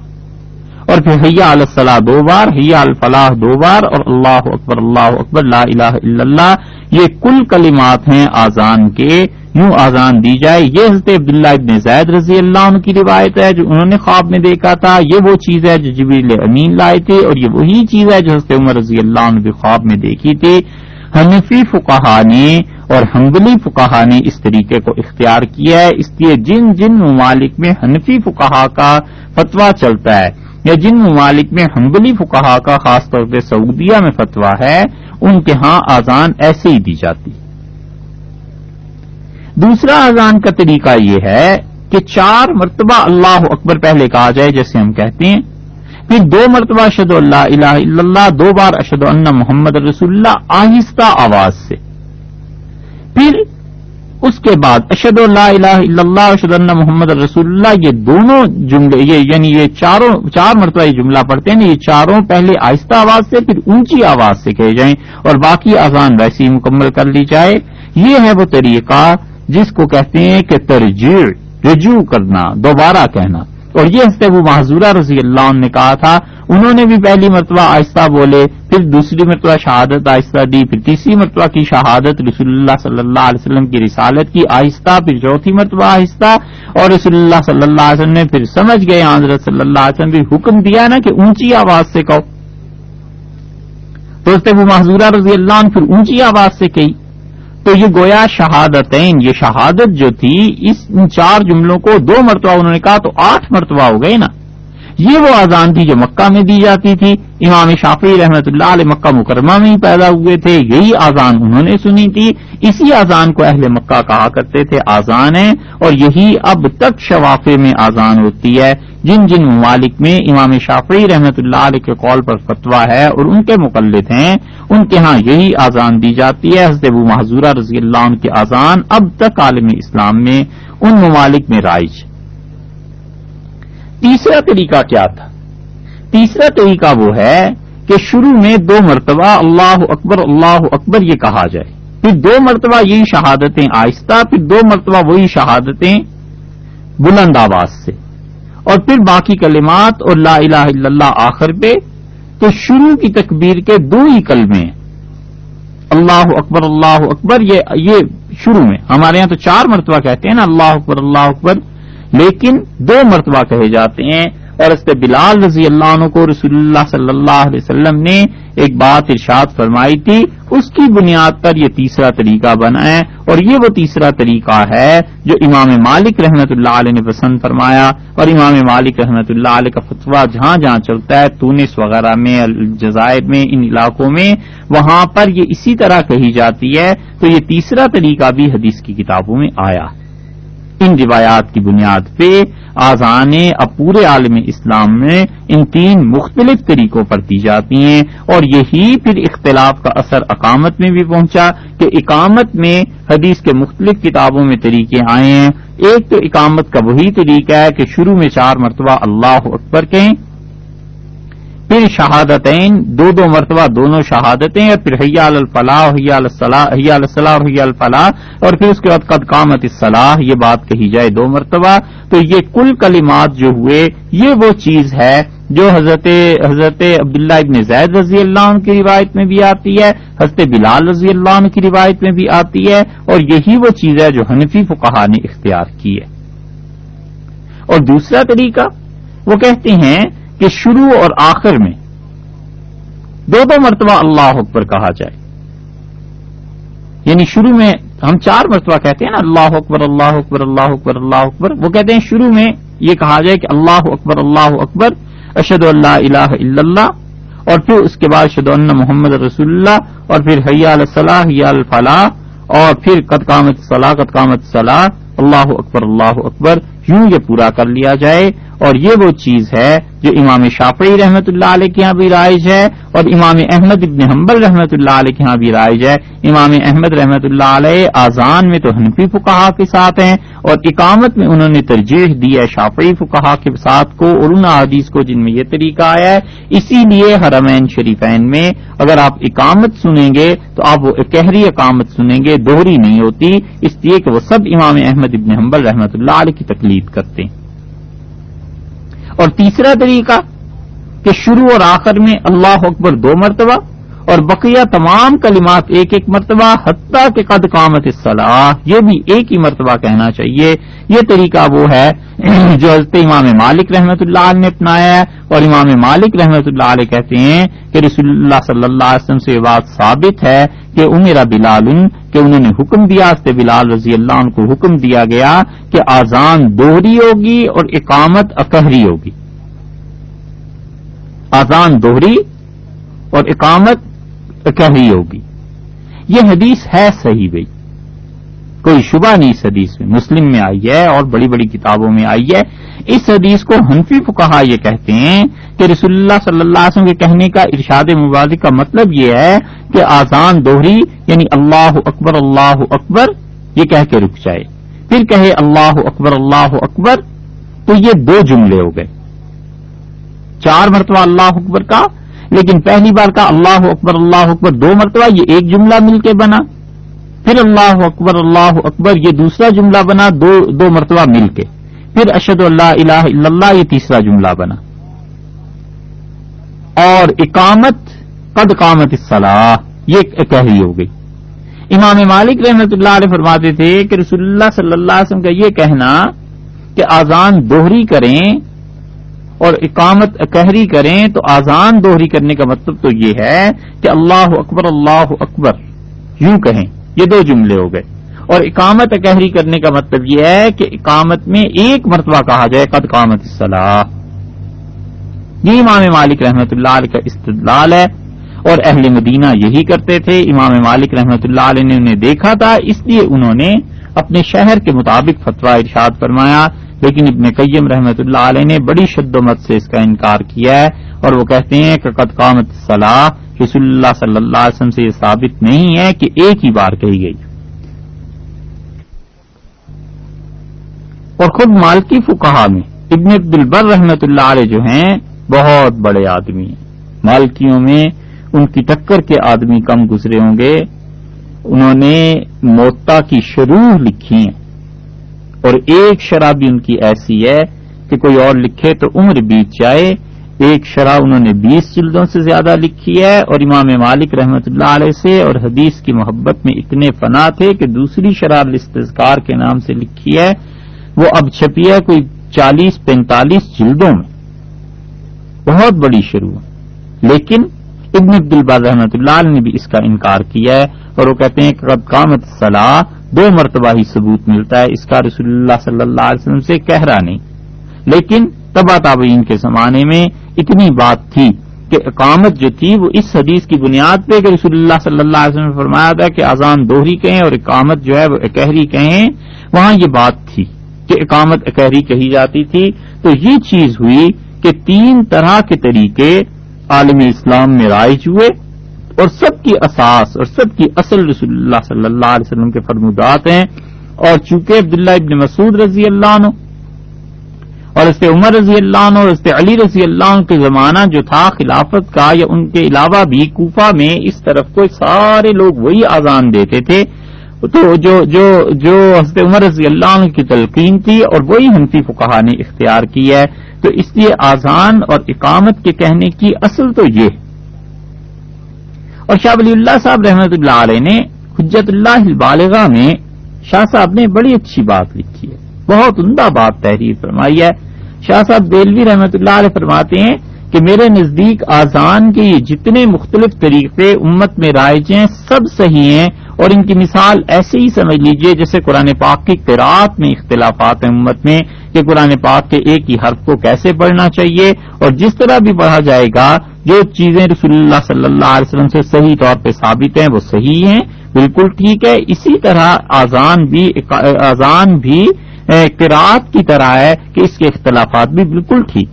اور پھر حیا الصلاح دو بار، حیا الفلاح دو بار اور اللہ اکبر اللہ اکبر، لا الہ الا اللہ، یہ کل کلمات ہیں آزان کے، یوں آزان دی جائے۔ یہ حضرت عبداللہ ابن زید رضی اللہ عنہ کی روایت ہے جو انہوں نے خواب میں دیکھا تھا۔ یہ وہ چیز ہے جو جبریل امین لائے تھے اور یہ وہی چیز ہے جو حضرت عمر رضی اللہ عنہ بھی خواب میں دیکھی تھی۔ حنفی فقہ نے اور حنبلی فقہ نے اس طریقے کو اختیار کیا ہے۔ اس لیے جن جن ممالک میں حنفی فقہ کا فتویٰ چلتا ہے یا جن ممالک میں حنبلی فکہ کا خاص طور پہ سعودیہ میں فتویٰ ہے، ان کے ہاں آزان ایسے ہی دی جاتی۔ دوسرا آزان کا طریقہ یہ ہے کہ چار مرتبہ اللہ اکبر پہلے کہا جائے، جیسے ہم کہتے ہیں، پھر دو مرتبہ اشد اللہ الہ الا اللہ، دو بار اشد اللہ محمد رسول اللہ آہستہ آواز سے۔ پھر اس کے بعد اشد اللہ الہ الا اللہ اشد اللہ محمد رسول اللہ، یہ دونوں جملے، یہ یعنی یہ چاروں، چار مرتبہ یہ جملہ پڑھتے ہیں، یہ چاروں پہلے آہستہ آواز سے، پھر اونچی آواز سے کہے جائیں اور باقی اذان ویسی مکمل کر لی جائے۔ یہ ہے وہ طریقہ جس کو کہتے ہیں کہ ترجیح رجوع کرنا، دوبارہ کہنا۔ اور یہ ہنستے وہ معذورہ رضی اللہ عنہ نے کہا تھا، انہوں نے بھی پہلی مرتبہ آہستہ بولے، پھر دوسری مرتبہ شہادت آہستہ دی، پھر تیسری مرتبہ کی شہادت رسول اللہ صلی اللہ علیہ وسلم کی رسالت کی آہستہ، پھر چوتھی مرتبہ آہستہ، اور رسول اللہ صلی اللہ علیہ وسلم نے پھر سمجھ گئے، حضرت صلی اللہ علیہ وسلم بھی حکم دیا نا کہ اونچی آواز سے کہو۔ تو اس وہ معذورہ رضی اللہ عنہ پھر اونچی آواز سے کہی۔ تو یہ گویا شہادتین، یہ شہادت جو تھی، اس ان چار جملوں کو دو مرتبہ انہوں نے کہا تو آٹھ مرتبہ ہو گئے نا۔ یہ وہ آزان تھی جو مکہ میں دی جاتی تھی۔ امام شافی رحمت اللہ علیہ مکہ مکرمہ میں ہی پیدا ہوئے تھے، یہی آزان انہوں نے سنی تھی۔ اسی آزان کو اہل مکہ کہا کرتے تھے آزان ہے اور یہی اب تک شوافے میں آزان ہوتی ہے۔ جن جن ممالک میں امام شافی رحمت اللہ علیہ کے قول پر فتویٰ ہے اور ان کے مقلد ہیں، ان کے ہاں یہی آزان دی جاتی ہے۔ حضرت ابو محضورہ رضی اللہ عنہ کی آزان اب تک عالم اسلام میں، ان ممالک میں رائج۔ تیسرا طریقہ کیا تھا؟ تیسرا طریقہ وہ ہے کہ شروع میں دو مرتبہ اللہ اکبر اللہ اکبر یہ کہا جائے۔ پھر دو مرتبہ یہی شہادتیں آہستہ، پھر دو مرتبہ وہی شہادتیں بلند آواز سے۔ اور پھر باقی کلمات اور لا الہ الا اللہ آخر پہ، تو شروع کی تکبیر کے دو ہی کلمے۔ اللہ اکبر اللہ اکبر، یہ یہ شروع میں۔ ہمارے ہاں تو چار مرتبہ کہتے ہیں نا، اللہ اکبر اللہ اکبر۔ لیکن دو مرتبہ کہے جاتے ہیں اور اس بلال رضی اللہ عنہ کو رسول اللہ صلی اللہ علیہ وسلم نے ایک بات ارشاد فرمائی تھی، اس کی بنیاد پر یہ تیسرا طریقہ بنا ہے اور یہ وہ تیسرا طریقہ ہے جو امام مالک رحمت اللہ علیہ نے پسند فرمایا اور امام مالک رحمت اللہ علیہ کا فتویٰ جہاں جہاں چلتا ہے، تونس وغیرہ میں، الجزائر میں، ان علاقوں میں، وہاں پر یہ اسی طرح کہی جاتی ہے۔ تو یہ تیسرا طریقہ بھی حدیث کی کتابوں میں آیا۔ ہے ان روایات کی بنیاد پہ آزانیں اب پورے عالم اسلام میں ان تین مختلف طریقوں پر دی جاتی ہیں اور یہی پھر اختلاف کا اثر اقامت میں بھی پہنچا کہ اقامت میں حدیث کے مختلف کتابوں میں طریقے آئے ہیں۔ ایک تو اقامت کا وہی طریقہ ہے کہ شروع میں چار مرتبہ اللہ اکبر کہیں پھر شہادتین، دو دو مرتبہ دونوں شہادتیں اور پھر حیا الفلاح حیا حیا الصلاح اور حیا الفلاح، اور پھر اس کے بعد قد قامت الصلاح، یہ بات کہی جائے دو مرتبہ۔ تو یہ کل کلمات جو ہوئے، یہ وہ چیز ہے جو حضرت حضرت عبداللہ ابن زید رضی اللہ عنہ کی روایت میں بھی آتی ہے، حضرت بلال رضی اللہ عنہ کی روایت میں بھی آتی ہے، اور یہی وہ چیز ہے جو حنفی فقہ نے اختیار کی ہے۔ اور دوسرا طریقہ، وہ کہتے ہیں کہ شروع اور آخر میں دو دو مرتبہ اللہ اکبر کہا جائے۔ یعنی شروع میں ہم چار مرتبہ کہتے ہیں نا اللہ اکبر اللہ اکبر اللہ اکبر اللہ اکبر۔ وہ کہتے ہیں شروع میں یہ کہا جائے کہ اللہ اکبر اللہ اکبر اشد اللہ الہ الا اللہ۔ اور پھر اس کے بعد اشد اللہ محمد رسول اللہ۔ اور پھر حیا الصلاح حیا الفلاح۔ اور پھر قد قامت صلاح قد قامت صلاح اللہ اکبر اللہ اکبر۔ یوں یہ پورا کر لیا جائے۔ اور یہ وہ چیز ہے جو امام شافعی رحمت اللہ علیہ کے یہاں بھی رائج ہے اور امام احمد ابن حنبل رحمت اللہ علیہ کے یہاں بھی رائج ہے۔ امام احمد رحمت اللہ علیہ آزان میں تو حنفی فکہ کے ساتھ ہیں اور اقامت میں انہوں نے ترجیح دی ہے شافعی فکہ کے ساتھ کو اور ان حدیث کو جن میں یہ طریقہ آیا ہے۔ اسی لیے حرمین شریفین میں اگر آپ اقامت سنیں گے تو آپ وہ اکہری اقامت سنیں گے، دوہری نہیں ہوتی۔ اس لیے کہ وہ سب امام احمد ابن حنبل رحمت اللہ علیہ کی تکلیف کرتے ہیں۔ اور تیسرا طریقہ کہ شروع اور آخر میں اللہ اکبر دو مرتبہ اور بقیہ تمام کلمات ایک ایک مرتبہ، حتیٰ کہ قد قامت الصلاح یہ بھی ایک ہی مرتبہ کہنا چاہیے۔ یہ طریقہ وہ ہے جو حضرت امام مالک رحمت اللہ علیہ نے اپنایا ہے۔ اور امام مالک رحمت اللہ علیہ کہتے ہیں کہ رسول اللہ صلی اللہ علیہ وسلم سے یہ بات ثابت ہے کہ میرا بلال، کہ انہوں نے حکم دیا اس بلال رضی اللہ عنہ کو حکم دیا گیا کہ آزان دوہری ہوگی اور اقامت اکہری ہوگی۔ آزان دوہری اور اقامت کہی ہوگی۔ یہ حدیث ہے صحیح بھائی کوئی شبہ نہیں اس حدیث میں۔ مسلم میں آئی ہے اور بڑی بڑی کتابوں میں آئی ہے۔ اس حدیث کو حنفی کو کہا یہ کہتے ہیں کہ رسول اللہ صلی اللہ علیہ وسلم کے کہنے کا ارشاد مبارک کا مطلب یہ ہے کہ آزان دوہری یعنی اللہ اکبر اللہ اکبر، یہ کہہ کے رک جائے۔ پھر کہے اللہ اکبر اللہ اکبر، تو یہ دو جملے ہو گئے۔ چار مرتبہ اللہ اکبر کا لیکن پہلی بار کا اللہ اکبر اللہ اکبر، دو مرتبہ یہ ایک جملہ مل کے بنا، پھر اللہ اکبر اللہ اکبر، یہ دوسرا جملہ بنا، دو دو مرتبہ مل کے، پھر اشد اللہ الہ الا اللہ، یہ تیسرا جملہ بنا۔ اور اقامت، قد قامت الصلاح یہ کہی ہو گئی۔ امام مالک رحمت اللہ علیہ فرماتے تھے کہ رسول اللہ صلی اللہ علیہ وسلم کا یہ کہنا کہ آزان دوہری کریں اور اقامت اکہری کریں تو آزان دوہری کرنے کا مطلب تو یہ ہے کہ اللہ اکبر اللہ اکبر، یوں کہیں، یہ دو جملے ہو گئے۔ اور اقامت اکہری کرنے کا مطلب یہ ہے کہ اقامت میں ایک مرتبہ کہا جائے، قد قامت الصلاح یہ امام مالک رحمت اللہ علیہ کا استدلال ہے۔ اور اہل مدینہ یہی کرتے تھے۔ امام مالک رحمت اللہ علیہ نے انہیں دیکھا تھا، اس لیے انہوں نے اپنے شہر کے مطابق فتویٰ ارشاد فرمایا۔ لیکن ابن قیم رحمت اللہ علیہ نے بڑی شد و مت سے اس کا انکار کیا ہے اور وہ کہتے ہیں کہ قد قامت صلاح، رسول اللہ صلی اللہ علیہ وسلم سے یہ ثابت نہیں ہے کہ ایک ہی بار کہی گئی۔ اور خود مالکی فکہ میں ابن عبد البر رحمت اللہ علیہ جو ہیں، بہت بڑے آدمی ہیں۔ مالکیوں میں ان کی ٹکر کے آدمی کم گزرے ہوں گے۔ انہوں نے موتا کی شروع لکھی ہیں۔ اور ایک شرابی ان کی ایسی ہے کہ کوئی اور لکھے تو عمر بیت جائے۔ ایک شرح انہوں نے بیس جلدوں سے زیادہ لکھی ہے اور امام مالک رحمت اللہ علیہ سے اور حدیث کی محبت میں اتنے فنا تھے کہ دوسری شرح الاستذکار کے نام سے لکھی ہے۔ وہ اب چھپی ہے کوئی چالیس پینتالیس جلدوں میں۔ بہت بڑی شروع۔ لیکن ابن عبد الباد رحمۃ اللہ نے بھی اس کا انکار کیا ہے اور وہ کہتے ہیں کہ قامت صلاح دو مرتبہ ہی ثبوت ملتا ہے، اس کا رسول اللہ صلی اللہ علیہ وسلم سے کہہ رہا نہیں۔ لیکن تبا تابعین کے زمانے میں اتنی بات تھی کہ اقامت جو تھی، وہ اس حدیث کی بنیاد پہ کہ رسول اللہ صلی اللہ علیہ وسلم نے فرمایا تھا کہ اذان دوہری کہیں اور اقامت جو ہے وہ اکہری کہیں۔ وہاں یہ بات تھی کہ اقامت اکہری کہی جاتی تھی۔ تو یہ چیز ہوئی کہ تین طرح کے طریقے عالم اسلام میں رائج ہوئے۔ اور سب کی اساس اور سب کی اصل رسول اللہ صلی اللہ علیہ وسلم کے فرمودات ہیں۔ اور چونکہ عبداللہ ابن مسعود رضی اللہ عنہ اور اس عمر رضی اللہ عنہ اور اس علی رضی اللہ عنہ کے زمانہ جو تھا خلافت کا یا ان کے علاوہ بھی کوفہ میں اس طرف کو سارے لوگ وہی آزان دیتے تھے۔ تو جو جو جو حضرت عمر رضی اللہ عنہ کی تلقین تھی اور وہی حنفی فقہ نے اختیار کی ہے۔ تو اس لیے آزان اور اقامت کے کہنے کی اصل تو یہ اور شاہ ولی اللہ صاحب رحمت اللہ علیہ نے حجت اللہ البالغہ میں شاہ صاحب نے بڑی اچھی بات لکھی ہے، بہت عمدہ بات تحریر فرمائی ہے۔ شاہ صاحب بیلوی رحمت اللہ علیہ فرماتے ہیں کہ میرے نزدیک آزان کے یہ جتنے مختلف طریقے امت میں رائج ہیں، سب صحیح ہیں۔ اور ان کی مثال ایسے ہی سمجھ لیجیے جیسے قرآن پاک کی قرآت میں اختلافات ہیں امت میں کہ قرآن پاک کے ایک ہی حرف کو کیسے پڑھنا چاہیے۔ اور جس طرح بھی پڑھا جائے گا جو چیزیں رسول اللہ صلی اللہ علیہ وسلم سے صحیح طور پہ ثابت ہیں، وہ صحیح ہیں، بالکل ٹھیک ہے۔ اسی طرح آزان بھی آزان بھی قرآت کی طرح ہے کہ اس کے اختلافات بھی بالکل ٹھیک۔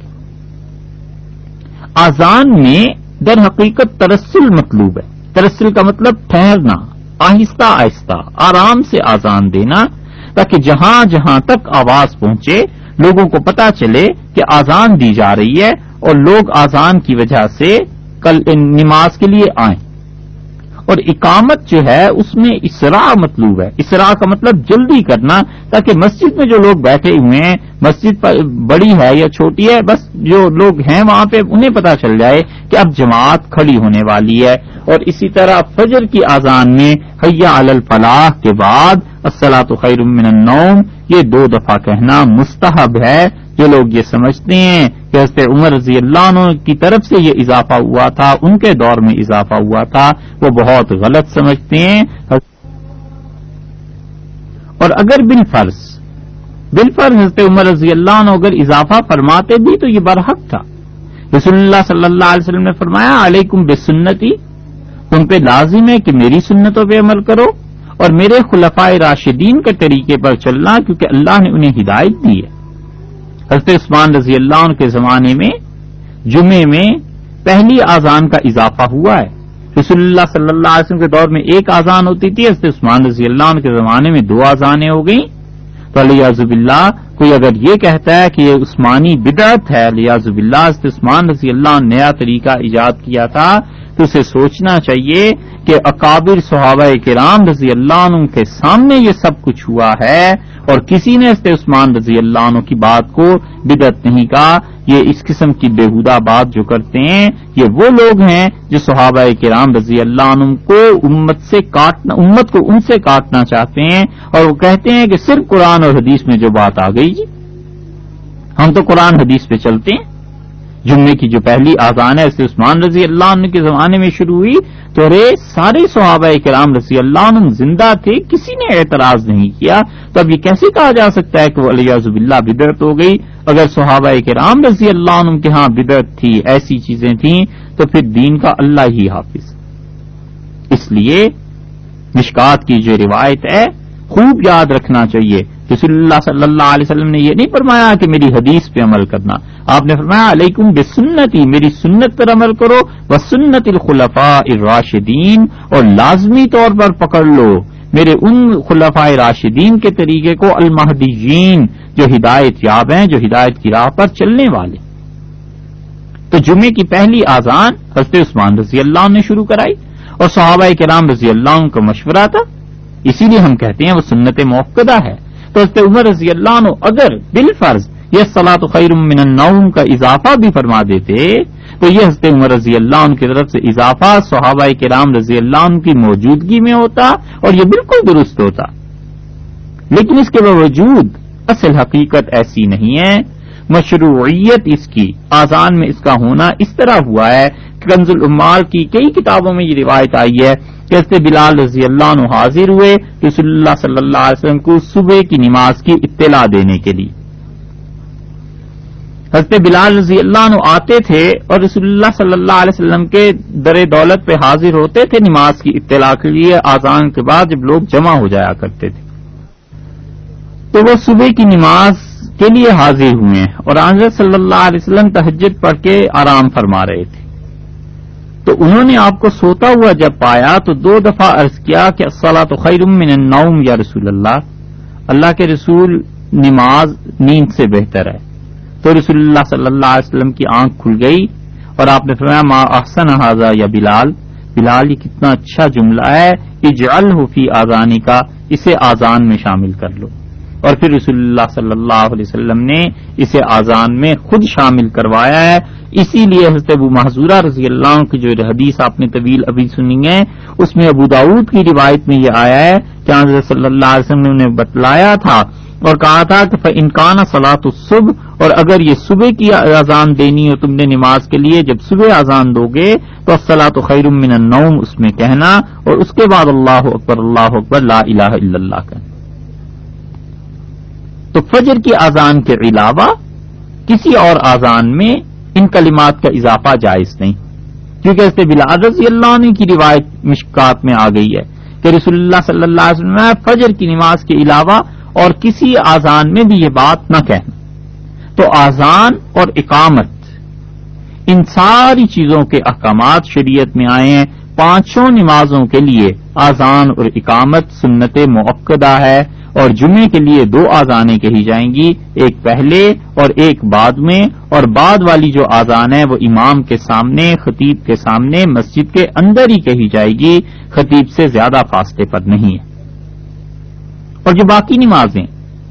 آزان میں در حقیقت ترسل مطلوب ہے۔ ترسل کا مطلب ٹھہرنا، آہستہ آہستہ، آرام سے آزان دینا تاکہ جہاں جہاں تک آواز پہنچے، لوگوں کو پتا چلے کہ آزان دی جا رہی ہے۔ اور لوگ آزان کی وجہ سے کل نماز کے لیے آئیں۔ اور اقامت جو ہے، اس میں اسرا مطلوب ہے۔ اسرا کا مطلب جلدی کرنا، تاکہ مسجد میں جو لوگ بیٹھے ہوئے ہیں، مسجد بڑی ہے یا چھوٹی ہے، بس جو لوگ ہیں وہاں پہ انہیں پتا چل جائے کہ اب جماعت کھڑی ہونے والی ہے۔ اور اسی طرح فجر کی آزان میں حیا الفلاح کے بعد السلاۃ خیر من النوم. یہ دو دفعہ کہنا مستحب ہے جو لوگ یہ سمجھتے ہیں کہ حضرت عمر رضی اللہ عنہ کی طرف سے یہ اضافہ ہوا تھا، ان کے دور میں اضافہ ہوا تھا، وہ بہت غلط سمجھتے ہیں۔ اور اگر بال فرض بال فرض حضرت عمر رضی اللہ عنہ اگر اضافہ فرماتے بھی تو یہ برحق تھا۔ رسول اللہ صلی اللہ علیہ وسلم نے فرمایا، علیکم بسنتی تم پہ لازم ہے کہ میری سنتوں پہ عمل کرو۔ اور میرے خلفائے راشدین کے طریقے پر چلنا کیونکہ اللہ نے انہیں ہدایت دی ہے۔ حضرت عثمان رضی اللہ عنہ کے زمانے میں، جمعے میں پہلی آزان کا اضافہ ہوا ہے۔ رسول اللہ صلی اللہ علیہ وسلم کے دور میں ایک آزان ہوتی تھی، حضرت عثمان رضی اللہ عنہ کے زمانے میں دو آزانیں ہو گئیں۔ تو علی عزب اللہ کوئی اگر یہ کہتا ہے کہ یہ عثمانی بدعت ہے علی عزب اللہ حضرت عثمان رضی اللہ نے نیا طریقہ ایجاد کیا تھا۔ تو اسے سوچنا چاہیے کہ اکابر صحابہ کرام رضی اللہ عنہ کے سامنے یہ سب کچھ ہوا ہے اور کسی نے اس عثمان رضی اللہ عنہ کی بات کو بدت نہیں کہا، یہ اس قسم کی بےحدہ بات جو کرتے ہیں، یہ وہ لوگ ہیں جو صحابہ کرام رضی اللہ عنہ کو امت سے کاٹنا، امت کو ان سے کاٹنا چاہتے ہیں اور وہ کہتے ہیں کہ صرف قرآن اور حدیث میں جو بات آ گئی جی ہم تو قرآن حدیث پہ چلتے ہیں۔ جمعے کی جو پہلی آزان ہے اسے عثمان رضی اللہ عنہ کے زمانے میں شروع ہوئی، تو ارے سارے صحابہ کرام رضی اللہ عنہ زندہ تھے، کسی نے اعتراض نہیں کیا۔ تو اب یہ کیسے کہا جا سکتا ہے کہ وہ علیہ زب اللہ بدرت ہو گئی؟ اگر صحابہ کرام رضی اللہ عنہ کے ہاں بدرت تھی، ایسی چیزیں تھیں، تو پھر دین کا اللہ ہی حافظ۔ اس لیے مشکات کی جو روایت ہے خوب یاد رکھنا چاہیے رسول اللہ صلی اللہ علیہ وسلم نے یہ نہیں فرمایا کہ میری حدیث پہ عمل کرنا۔ آپ نے فرمایا، علیکم بے سنتی میری سنت پر عمل کرو وہ سنت الخلفاء الراشدین، اور لازمی طور پر پکڑ لو۔ میرے ان خلفاء راشدین کے طریقے کو المحدین جو ہدایت یاب ہیں، جو ہدایت کی راہ پر چلنے والے۔ تو جمعے کی پہلی آزان حضرت عثمان رضی اللہ عنہ نے شروع کرائی، اور صحابہ کرام رضی اللہ عنہ کا مشورہ تھا۔ اسی لیے ہم کہتے ہیں وہ سنت موقع ہے۔ تو حضرت عمر رضی اللہ عنہ اگر بال فرض یہ سلاۃ خیر من النوم کا اضافہ بھی فرما دیتے، تو یہ حضرت عمر رضی اللہ عنہ کی طرف سے اضافہ صحابہ کرام رضی اللہ عنہ کی موجودگی میں ہوتا اور یہ بالکل درست ہوتا۔ لیکن اس کے باوجود اصل حقیقت ایسی نہیں ہے مشروعیت اس کی آزان میں اس کا ہونا اس طرح ہوا ہے کہ کنز العمال کی کئی کتابوں میں یہ روایت آئی ہے کہ حضرت بلال رضی اللہ عنہ حاضر ہوئے رسول اللہ صلی اللہ علیہ وسلم کو صبح کی نماز کی اطلاع دینے کے لیے۔ حضرت بلال رضی اللہ عنہ آتے تھے اور رسول اللہ صلی اللہ علیہ وسلم کے در دولت پہ حاضر ہوتے تھے نماز کی اطلاع کے لیے آزان کے بعد جب لوگ جمع ہو جایا کرتے تھے۔ تو وہ صبح کی نماز کے لیے حاضر ہوئے اور آنظر صلی اللہ علیہ وسلم تہجد پڑھ کے آرام فرما رہے تھے۔ تو انہوں نے آپ کو سوتا ہوا جب پایا تو دو دفعہ عرض کیا کہ الصلاح تو خیر من النوم یا رسول اللہ۔ اللہ کے رسول نماز نیند سے بہتر ہے۔ تو رسول اللہ صلی اللہ علیہ وسلم کی آنکھ کھل گئی اور آپ نے فرمایا، ما احسن حاضہ یا بلال؟ بلال، یہ کتنا اچھا جملہ ہے۔ اجعل فی آزانی کا اسے آزان میں شامل کر لو۔ اور پھر رسول اللہ صلی اللہ علیہ وسلم نے اسے آزان میں خود شامل کروایا ہے۔ اسی لیے حضرت ابو محضورہ رضی اللہ عنہ کی جو حدیث آپ نے طویل ابھی سنی ہے، اس میں ابو داود کی روایت میں یہ آیا ہے کہ حضرت صلی اللہ علیہ وسلم نے بتلایا تھا اور کہا تھا کہ انکان سلاۃ الصبح اور اگر یہ صبح کی اذان دینی ہو تم نے نماز کے لیے جب صبح اذان دو گے تو سلاۃ خیر من النوم، اس میں کہنا اور اس کے بعد اللہ اکبر اللہ اکبر، لا الہ الا اللہ کا تو فجر کی اذان کے علاوہ کسی اور اذان میں ان کلمات کا اضافہ جائز نہیں۔ کیونکہ اس بلاد رضی اللہ عنہ کی روایت مشکات میں آ گئی ہے کہ رسول اللہ صلی اللہ علیہ وسلم فجر کی نماز کے علاوہ اور کسی آزان میں بھی یہ بات نہ کہنا۔ تو آزان اور اقامت ان ساری چیزوں کے احکامات شریعت میں آئے ہیں۔ پانچوں نمازوں کے لیے آزان اور اقامت سنت موقع ہے۔ اور جمعے کے لیے دو آزانیں کہی جائیں گی، ایک پہلے اور ایک بعد میں، اور بعد والی جو آزان ہے وہ امام کے سامنے، خطیب کے سامنے، مسجد کے اندر ہی کہی جائے گی۔ خطیب سے زیادہ فاصلے پر نہیں ہے۔ اور جو باقی نمازیں،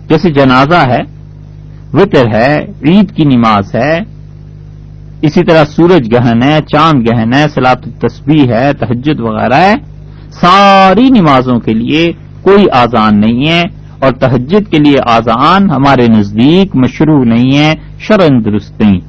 جیسے جنازہ ہے، وطر ہے، عید کی نماز ہے، اسی طرح سورج گہن ہے، چاند گہن ہے سلاط تصویر ہے، تہجد وغیرہ ہے، ساری نمازوں کے لیے کوئی آزان نہیں ہے اور تہجد کے لیے آزان ہمارے نزدیک مشروع نہیں ہے شرن درست نہیں۔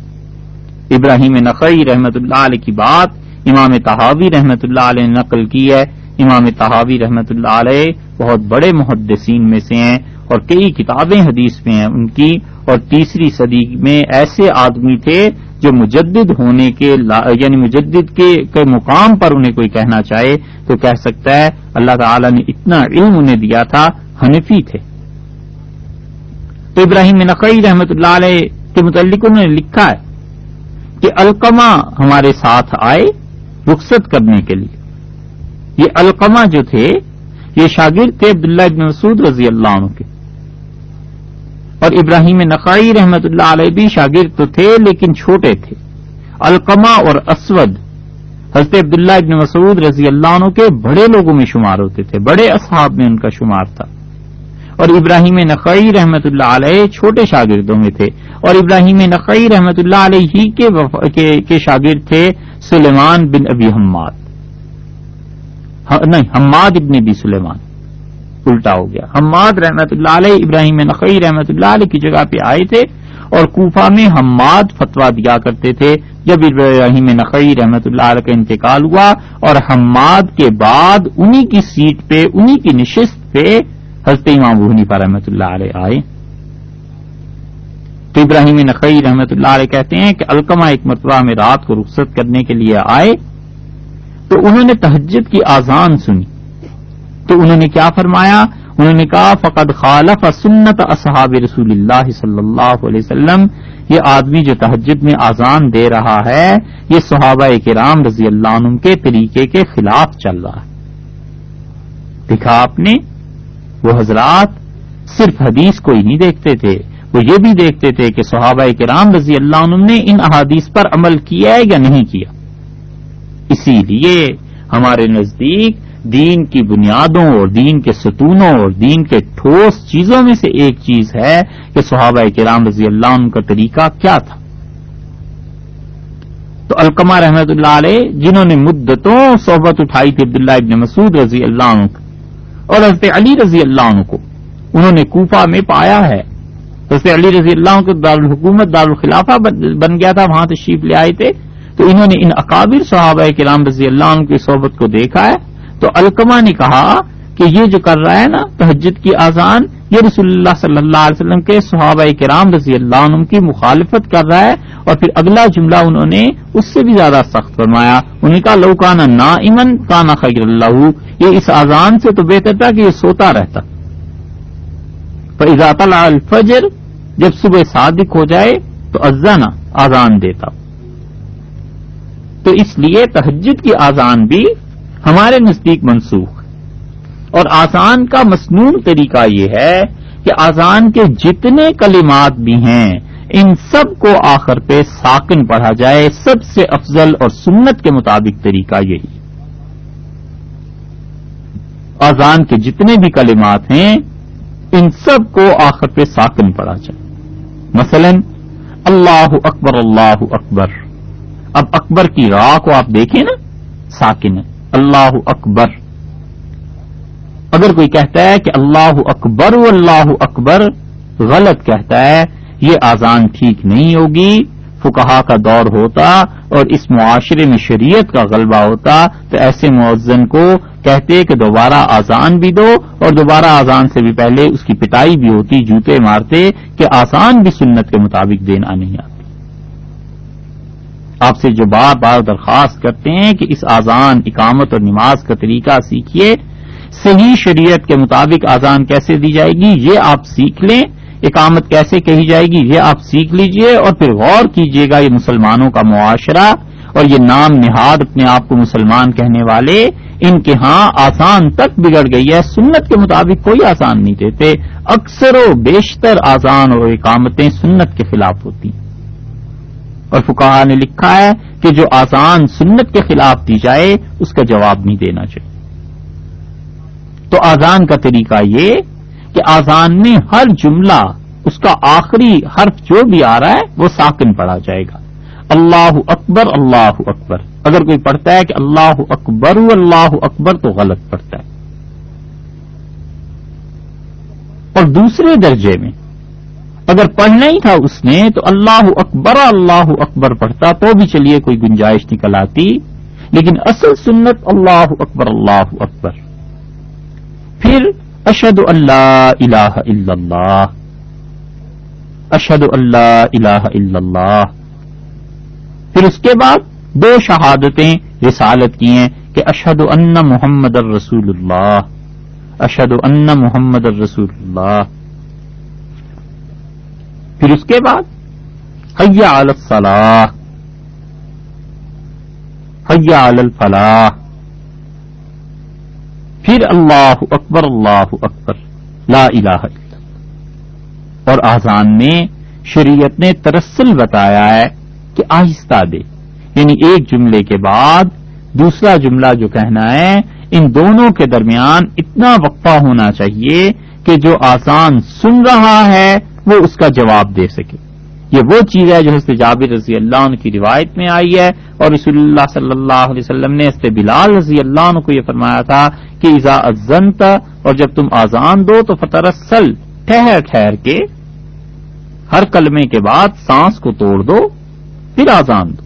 ابراہیم نقی رحمت اللہ علیہ کی بات امام تحاوی رحمت اللہ علیہ نے نقل کی ہے۔ امام تحاوی رحمت اللہ علیہ بہت بڑے محدثین میں سے ہیں اور کئی کتابیں حدیث میں ہیں ان کی۔ اور تیسری صدی میں ایسے آدمی تھے جو مجدد ہونے کے یعنی مجدد کے مقام پر انہیں کوئی کہنا چاہے تو کہہ سکتا ہے اللہ تعالی نے اتنا علم انہیں دیا تھا، حنفی تھے۔ تو ابراہیم نقی رحمت اللہ علیہ کے متعلق انہوں نے لکھا ہے کہ القمہ ہمارے ساتھ آئے رخصت کرنے کے لیے۔ یہ القمہ جو تھے، یہ شاگرد تھے عبداللہ ابن مسعود رضی اللہ عنہ کے۔ اور ابراہیم نقائی رحمت اللہ علیہ بھی شاگرد تو تھے لیکن چھوٹے تھے۔ القما اور اسود، حضرت عبداللہ ابن مسعود رضی اللہ عنہ کے بڑے لوگوں میں شمار ہوتے تھے، بڑے اصحاب میں ان کا شمار تھا۔ اور ابراہیم نقی رحمت اللہ علیہ چھوٹے شاگردوں میں تھے۔ اور ابراہیم نقی رحمت اللہ علیہ ہی کے شاگرد تھے سلیمان بن ابی حماد۔ نہیں، حماد ابن ابی سلیمان۔ الٹا ہو گیا۔ حماد رحمت اللہ علیہ، ابراہیم نقی رحمت اللہ علیہ کی جگہ پہ آئے تھے اور کوفہ میں حماد فتوا دیا کرتے تھے۔ جب ابراہیم نقی رحمت اللہ علیہ کا انتقال ہوا اور حماد کے بعد انہی کی سیٹ پہ، انہی کی نشست پہ حضرت امام حنیفہ رحمت اللہ علیہ آئے۔ تو ابراہیم نقی رحمت اللہ علیہ کہتے ہیں کہ الکما ایک مرتبہ میں رات کو رخصت کرنے کے لیے آئے۔ تو انہوں نے تہجد کی آزان سنی۔ تو انہوں نے کیا فرمایا؟ انہوں نے کہا، فقد خالف سنت اصحاب رسول اللہ صلی اللہ علیہ وسلم۔ یہ آدمی جو تہجد میں آزان دے رہا ہے، یہ صحابہ کرام رضی اللہ عنہ کے طریقے کے خلاف چل رہا ہے۔ دیکھا آپ نے؟ وہ حضرات صرف حدیث کو ہی نہیں دیکھتے تھے۔ وہ یہ بھی دیکھتے تھے کہ صحابہ کرام رضی اللہ عنہ نے ان احادیث پر عمل کیا ہے یا نہیں کیا۔ اسی لیے ہمارے نزدیک دین کی بنیادوں اور دین کے ستونوں اور دین کے ٹھوس چیزوں میں سے ایک چیز ہے کہ صحابہ کرام رضی اللہ عنہ کا طریقہ کیا تھا۔ تو القمہ رحمت اللہ علیہ، جنہوں نے مدتوں صحبت اٹھائی تھی عبداللہ ابن مسعود رضی اللہ عنہ اور حضرت علی رضی اللہ عنہ کو، انہوں نے کوفہ میں پایا ہے۔ حضرت علی رضی اللہ عنہ کو دارالحکومت، دارالخلافہ بن گیا تھا، وہاں تشریف لے آئے تھے۔ تو انہوں نے ان اکابر صحابہ کرام رضی اللہ عنہ کی صحبت کو دیکھا ہے۔ تو الکما نے کہا کہ یہ جو کر رہا ہے نا، تہجد کی آزان، یہ رسول اللہ صلی اللہ علیہ وسلم کے صحابہ کرام رضی اللہ عنہ کی مخالفت کر رہا ہے اور پھر اگلا جملہ انہوں نے اس سے بھی زیادہ سخت فرمایا۔ انہوں نے کہا لوکانا نا امن کانا خیر اللہ، یہ اس آزان سے تو بہتر تھا کہ یہ سوتا رہتا۔ فضا الفجر، جب صبح صادق ہو جائے تو ازانا آزان دیتا۔ تو اس لیے تہجد کی آزان بھی ہمارے نزدیک منسوخ اور آزان کا مصنون طریقہ یہ ہے کہ آزان کے جتنے کلمات بھی ہیں، ان سب کو آخر پہ ساکن پڑھا جائے۔ سب سے افضل اور سنت کے مطابق طریقہ یہی۔ آزان کے جتنے بھی کلمات ہیں، ان سب کو آخر پہ ساکن پڑھا جائے۔ مثلا، اللہ اکبر اللہ اکبر۔ اب اکبر کی راہ کو آپ دیکھیں نا، ساکن ہے۔ اللہ اکبر۔ اگر کوئی کہتا ہے کہ اللہ اکبر و اللہ اکبر غلط کہتا ہے، یہ آزان ٹھیک نہیں ہوگی۔ فکہ کا دور ہوتا اور اس معاشرے میں شریعت کا غلبہ ہوتا تو ایسے معذن کو کہتے کہ دوبارہ آزان بھی دو اور دوبارہ آزان سے بھی پہلے اس کی پٹائی بھی ہوتی، جوتے مارتے کہ آسان بھی سنت کے مطابق دینا نہیں آتی آپ سے جو بار بار درخواست کرتے ہیں کہ اس آزان اقامت اور نماز کا طریقہ سیکھیے، صحیح شریعت کے مطابق آزان کیسے دی جائے گی، یہ آپ سیکھ لیں، اقامت کیسے کہی جائے گی، یہ آپ سیکھ لیجیے اور پھر غور کیجیے گا یہ مسلمانوں کا معاشرہ اور یہ نام نہاد اپنے آپ کو مسلمان کہنے والے، ان کے ہاں آسان تک بگڑ گئی ہے، سنت کے مطابق کوئی آسان نہیں دیتے، اکثر و بیشتر آسان اور اقامتیں سنت کے خلاف ہوتی۔ ہیں اور فکاہ نے لکھا ہے کہ جو آسان سنت کے خلاف دی جائے، اس کا جواب نہیں دینا چاہیے۔ تو آزان کا طریقہ یہ کہ آزان میں ہر جملہ، اس کا آخری حرف جو بھی آ رہا ہے، وہ ساکن پڑھا جائے گا۔ اللہ اکبر اللہ اکبر۔ اگر کوئی پڑھتا ہے کہ اللہ اکبر اللہ اکبر تو غلط پڑھتا ہے۔ اور دوسرے درجے میں اگر پڑھنا ہی تھا اس نے تو اللہ اکبر اللہ اکبر پڑھتا تو بھی چلیے کوئی گنجائش نکل آتی۔ لیکن اصل سنت اللہ اکبر اللہ اکبر۔ پھر اشد اللہ الہ الا اللہ۔ اشد اللہ الہ الا اللہ۔ پھر اس کے بعد دو شہادتیں رسالت کی ہیں کہ اشد ان محمد الرسول اللہ۔ اشد ان محمد الرسول اللہ۔ پھر اس کے بعد حیا علی الصلاح، حیا الفلاح، پھر اللہ اکبر اللہ اکبر، لا الہ الا اور آزان میں شریعت نے ترسل بتایا ہے کہ آہستہ دے۔ یعنی ایک جملے کے بعد دوسرا جملہ جو کہنا ہے، ان دونوں کے درمیان اتنا وقفہ ہونا چاہیے کہ جو آسان سن رہا ہے وہ اس کا جواب دے سکے۔ یہ وہ چیز ہے جو حضرت جابر رضی اللہ عنہ کی روایت میں آئی ہے اور رسول اللہ صلی اللہ علیہ وسلم نے حضرت بلال رضی اللہ عنہ کو یہ فرمایا تھا کہ ازا ازنت اور جب تم آزان دو تو فترسل ٹھہر ٹھہر کے ہر کلمے کے بعد سانس کو توڑ دو، پھر آزان دو۔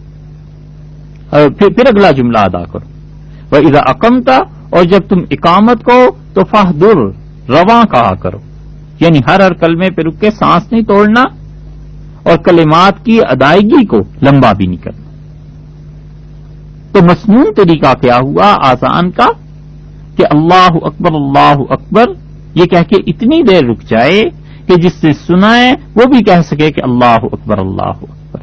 پھر پھر اگلا جملہ ادا کرو۔ وہ ازا اکمتا اور جب تم اقامت کو تو فاہ در رواں کہا کرو۔ یعنی ہر ہر کلمے پہ رک کے سانس نہیں توڑنا اور کلمات کی ادائیگی کو لمبا بھی نہیں کرنا۔ تو مصنون طریقہ کیا ہوا؟ آسان کا کہ اللہ اکبر اللہ اکبر، یہ کہہ کے اتنی دیر رک جائے کہ جس سے سنائے وہ بھی کہہ سکے کہ اللہ اکبر اللہ اکبر۔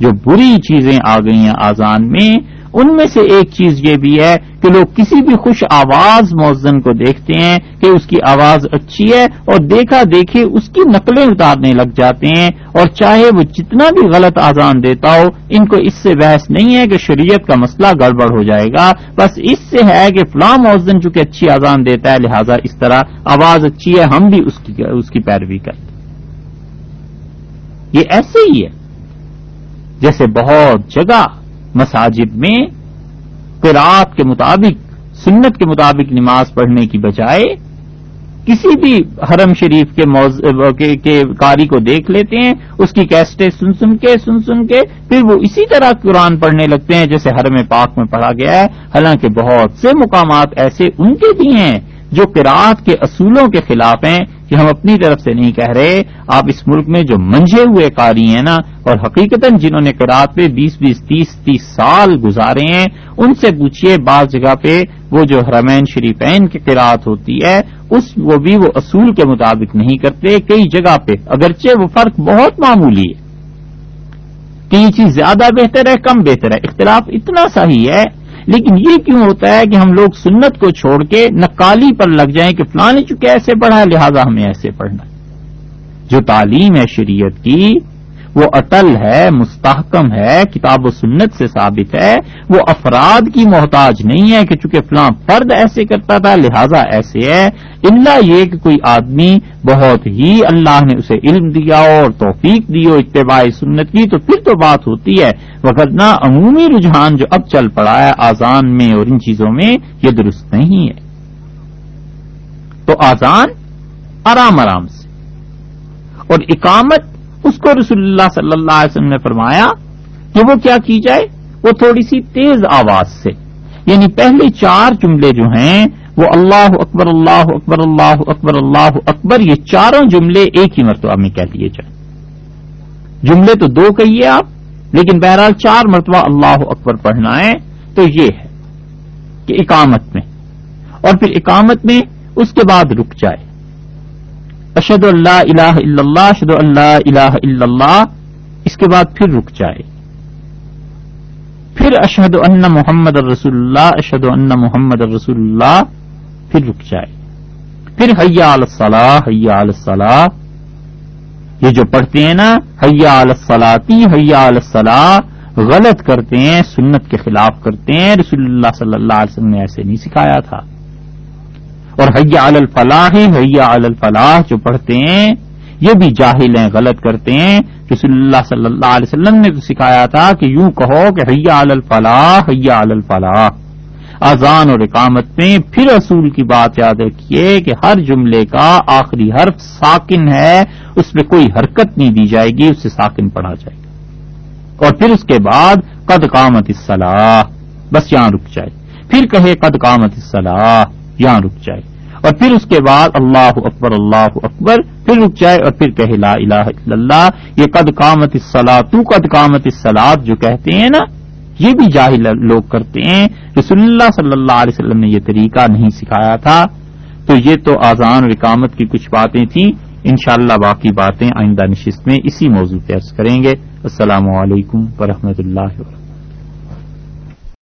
جو بری چیزیں آ گئی ہیں آزان میں ان میں سے ایک چیز یہ بھی ہے کہ لوگ کسی بھی خوش آواز موزن کو دیکھتے ہیں کہ اس کی آواز اچھی ہے اور دیکھا دیکھے اس کی نقلیں اتارنے لگ جاتے ہیں اور چاہے وہ جتنا بھی غلط آزان دیتا ہو، ان کو اس سے بحث نہیں ہے کہ شریعت کا مسئلہ گڑبڑ ہو جائے گا۔ بس اس سے ہے کہ فلاں موزن چونکہ اچھی آزان دیتا ہے، لہذا اس طرح آواز اچھی ہے، ہم بھی اس کی اس کی پیروی کرتے یہ ایسے ہی ہے۔ جیسے بہت جگہ مساجد میں قرآت کے مطابق، سنت کے مطابق نماز پڑھنے کی بجائے کسی بھی حرم شریف کے موز... کے کاری کو دیکھ لیتے ہیں، اس کی کیسٹیں سن سن کے، سن سن کے، پھر وہ اسی طرح قرآن پڑھنے لگتے ہیں جیسے حرم پاک میں پڑھا گیا ہے۔ حالانکہ بہت سے مقامات ایسے ان کے بھی ہیں جو قرآت کے اصولوں کے خلاف ہیں کہ ہم اپنی طرف سے نہیں کہہ رہے۔ آپ اس ملک میں جو منجے ہوئے کاری ہیں نا، اور حقیقت جنہوں نے قرآت پہ بیس بیس، تیس تیس سال گزارے ہیں، ان سے پوچھیے بعض جگہ پہ وہ جو حرمین شریفین کی قرآت ہوتی ہے، اس وہ بھی وہ اصول کے مطابق نہیں کرتے۔ کئی جگہ پہ اگرچہ وہ فرق بہت معمولی ہے۔ کہ یہ چیز زیادہ بہتر ہے، کم بہتر ہے۔ اختلاف اتنا سا ہی ہے لیکن یہ کیوں ہوتا ہے کہ ہم لوگ سنت کو چھوڑ کے نقالی پر لگ جائیں کہ فلاں نے چونکہ ایسے پڑھا ہے، لہذا ہمیں ایسے پڑھنا جو تعلیم ہے شریعت کی وہ اٹل ہے، مستحکم ہے، کتاب و سنت سے ثابت ہے، وہ افراد کی محتاج نہیں ہے کہ چونکہ فلاں فرد ایسے کرتا تھا، لہذا ایسے ہے۔ اللہ یہ کہ کوئی آدمی بہت ہی اللہ نے اسے علم دیا اور توفیق دی ہو، اتباع سنت کی، تو پھر تو بات ہوتی ہے۔ وغیرہ عمومی رجحان جو اب چل پڑا ہے آزان میں اور ان چیزوں میں، یہ درست نہیں ہے۔ تو آزان آرام آرام سے۔ اور اقامت اس کو رسول اللہ صلی اللہ علیہ وسلم نے فرمایا کہ وہ کیا کی جائے؟ وہ تھوڑی سی تیز آواز سے۔ یعنی پہلے چار جملے جو ہیں، وہ اللہ اکبر اللہ اکبر اللہ اکبر اللہ اکبر، یہ چاروں جملے ایک ہی مرتبہ میں کہہ دیے جائیں۔ جملے تو دو کہیے آپ، لیکن بہرحال چار مرتبہ اللہ اکبر پڑھنا ہے۔ تو یہ ہے کہ اقامت میں۔ اور پھر اقامت میں اس کے بعد رک جائے۔ اشد اللہ الہ الا اللہ اشد اللہ الہ الا اللہ۔ اس کے بعد پھر رک جائے۔ پھر اشد ان محمد الرسول اللہ اشد ان محمد الرسول اللہ۔ پھر رک جائے۔ پھر حیا الصلاح حیا الصلاح یہ جو پڑھتے ہیں نا، حیا الصلاتی حیا الصلاح غلط کرتے ہیں، سنت کے خلاف کرتے ہیں۔ رسول اللہ صلی اللہ علیہ وسلم نے ایسے نہیں سکھایا تھا۔ اور حیا الفلاح حیا الفلاح جو پڑھتے ہیں، یہ بھی جاہل ہیں، غلط کرتے ہیں۔ رسول اللہ صلی اللہ علیہ وسلم نے تو سکھایا تھا کہ یوں کہو کہ حیا الفلاح حیا الفلاح۔ اذان اور اقامت میں پھر اصول کی بات یاد رکھیے کہ ہر جملے کا آخری حرف ساکن ہے، اس میں کوئی حرکت نہیں دی جائے گی، اس سے ساکن پڑھا جائے گا۔ اور پھر اس کے بعد، قد قامت الصلاح، بس یہاں رک جائے۔ پھر کہے، قد قامت الصلاح۔ یہاں رک جائے۔ اور پھر اس کے بعد اللہ اکبر اللہ اکبر، پھر رک جائے اور پھر کہے لا الہ الا اللہ، یہ قد قامت تو قد قامت السلاد جو کہتے ہیں نا، یہ بھی جاہل لوگ کرتے ہیں۔ رسول اللہ صلی اللہ علیہ وسلم نے یہ طریقہ نہیں سکھایا تھا۔ تو یہ تو آزان اور اقامت کی کچھ باتیں تھیں۔ انشاءاللہ باقی باتیں آئندہ نشست میں اسی موضوع پہ عرض کریں گے۔ السلام علیکم ورحمۃ اللہ وبرکاتہ۔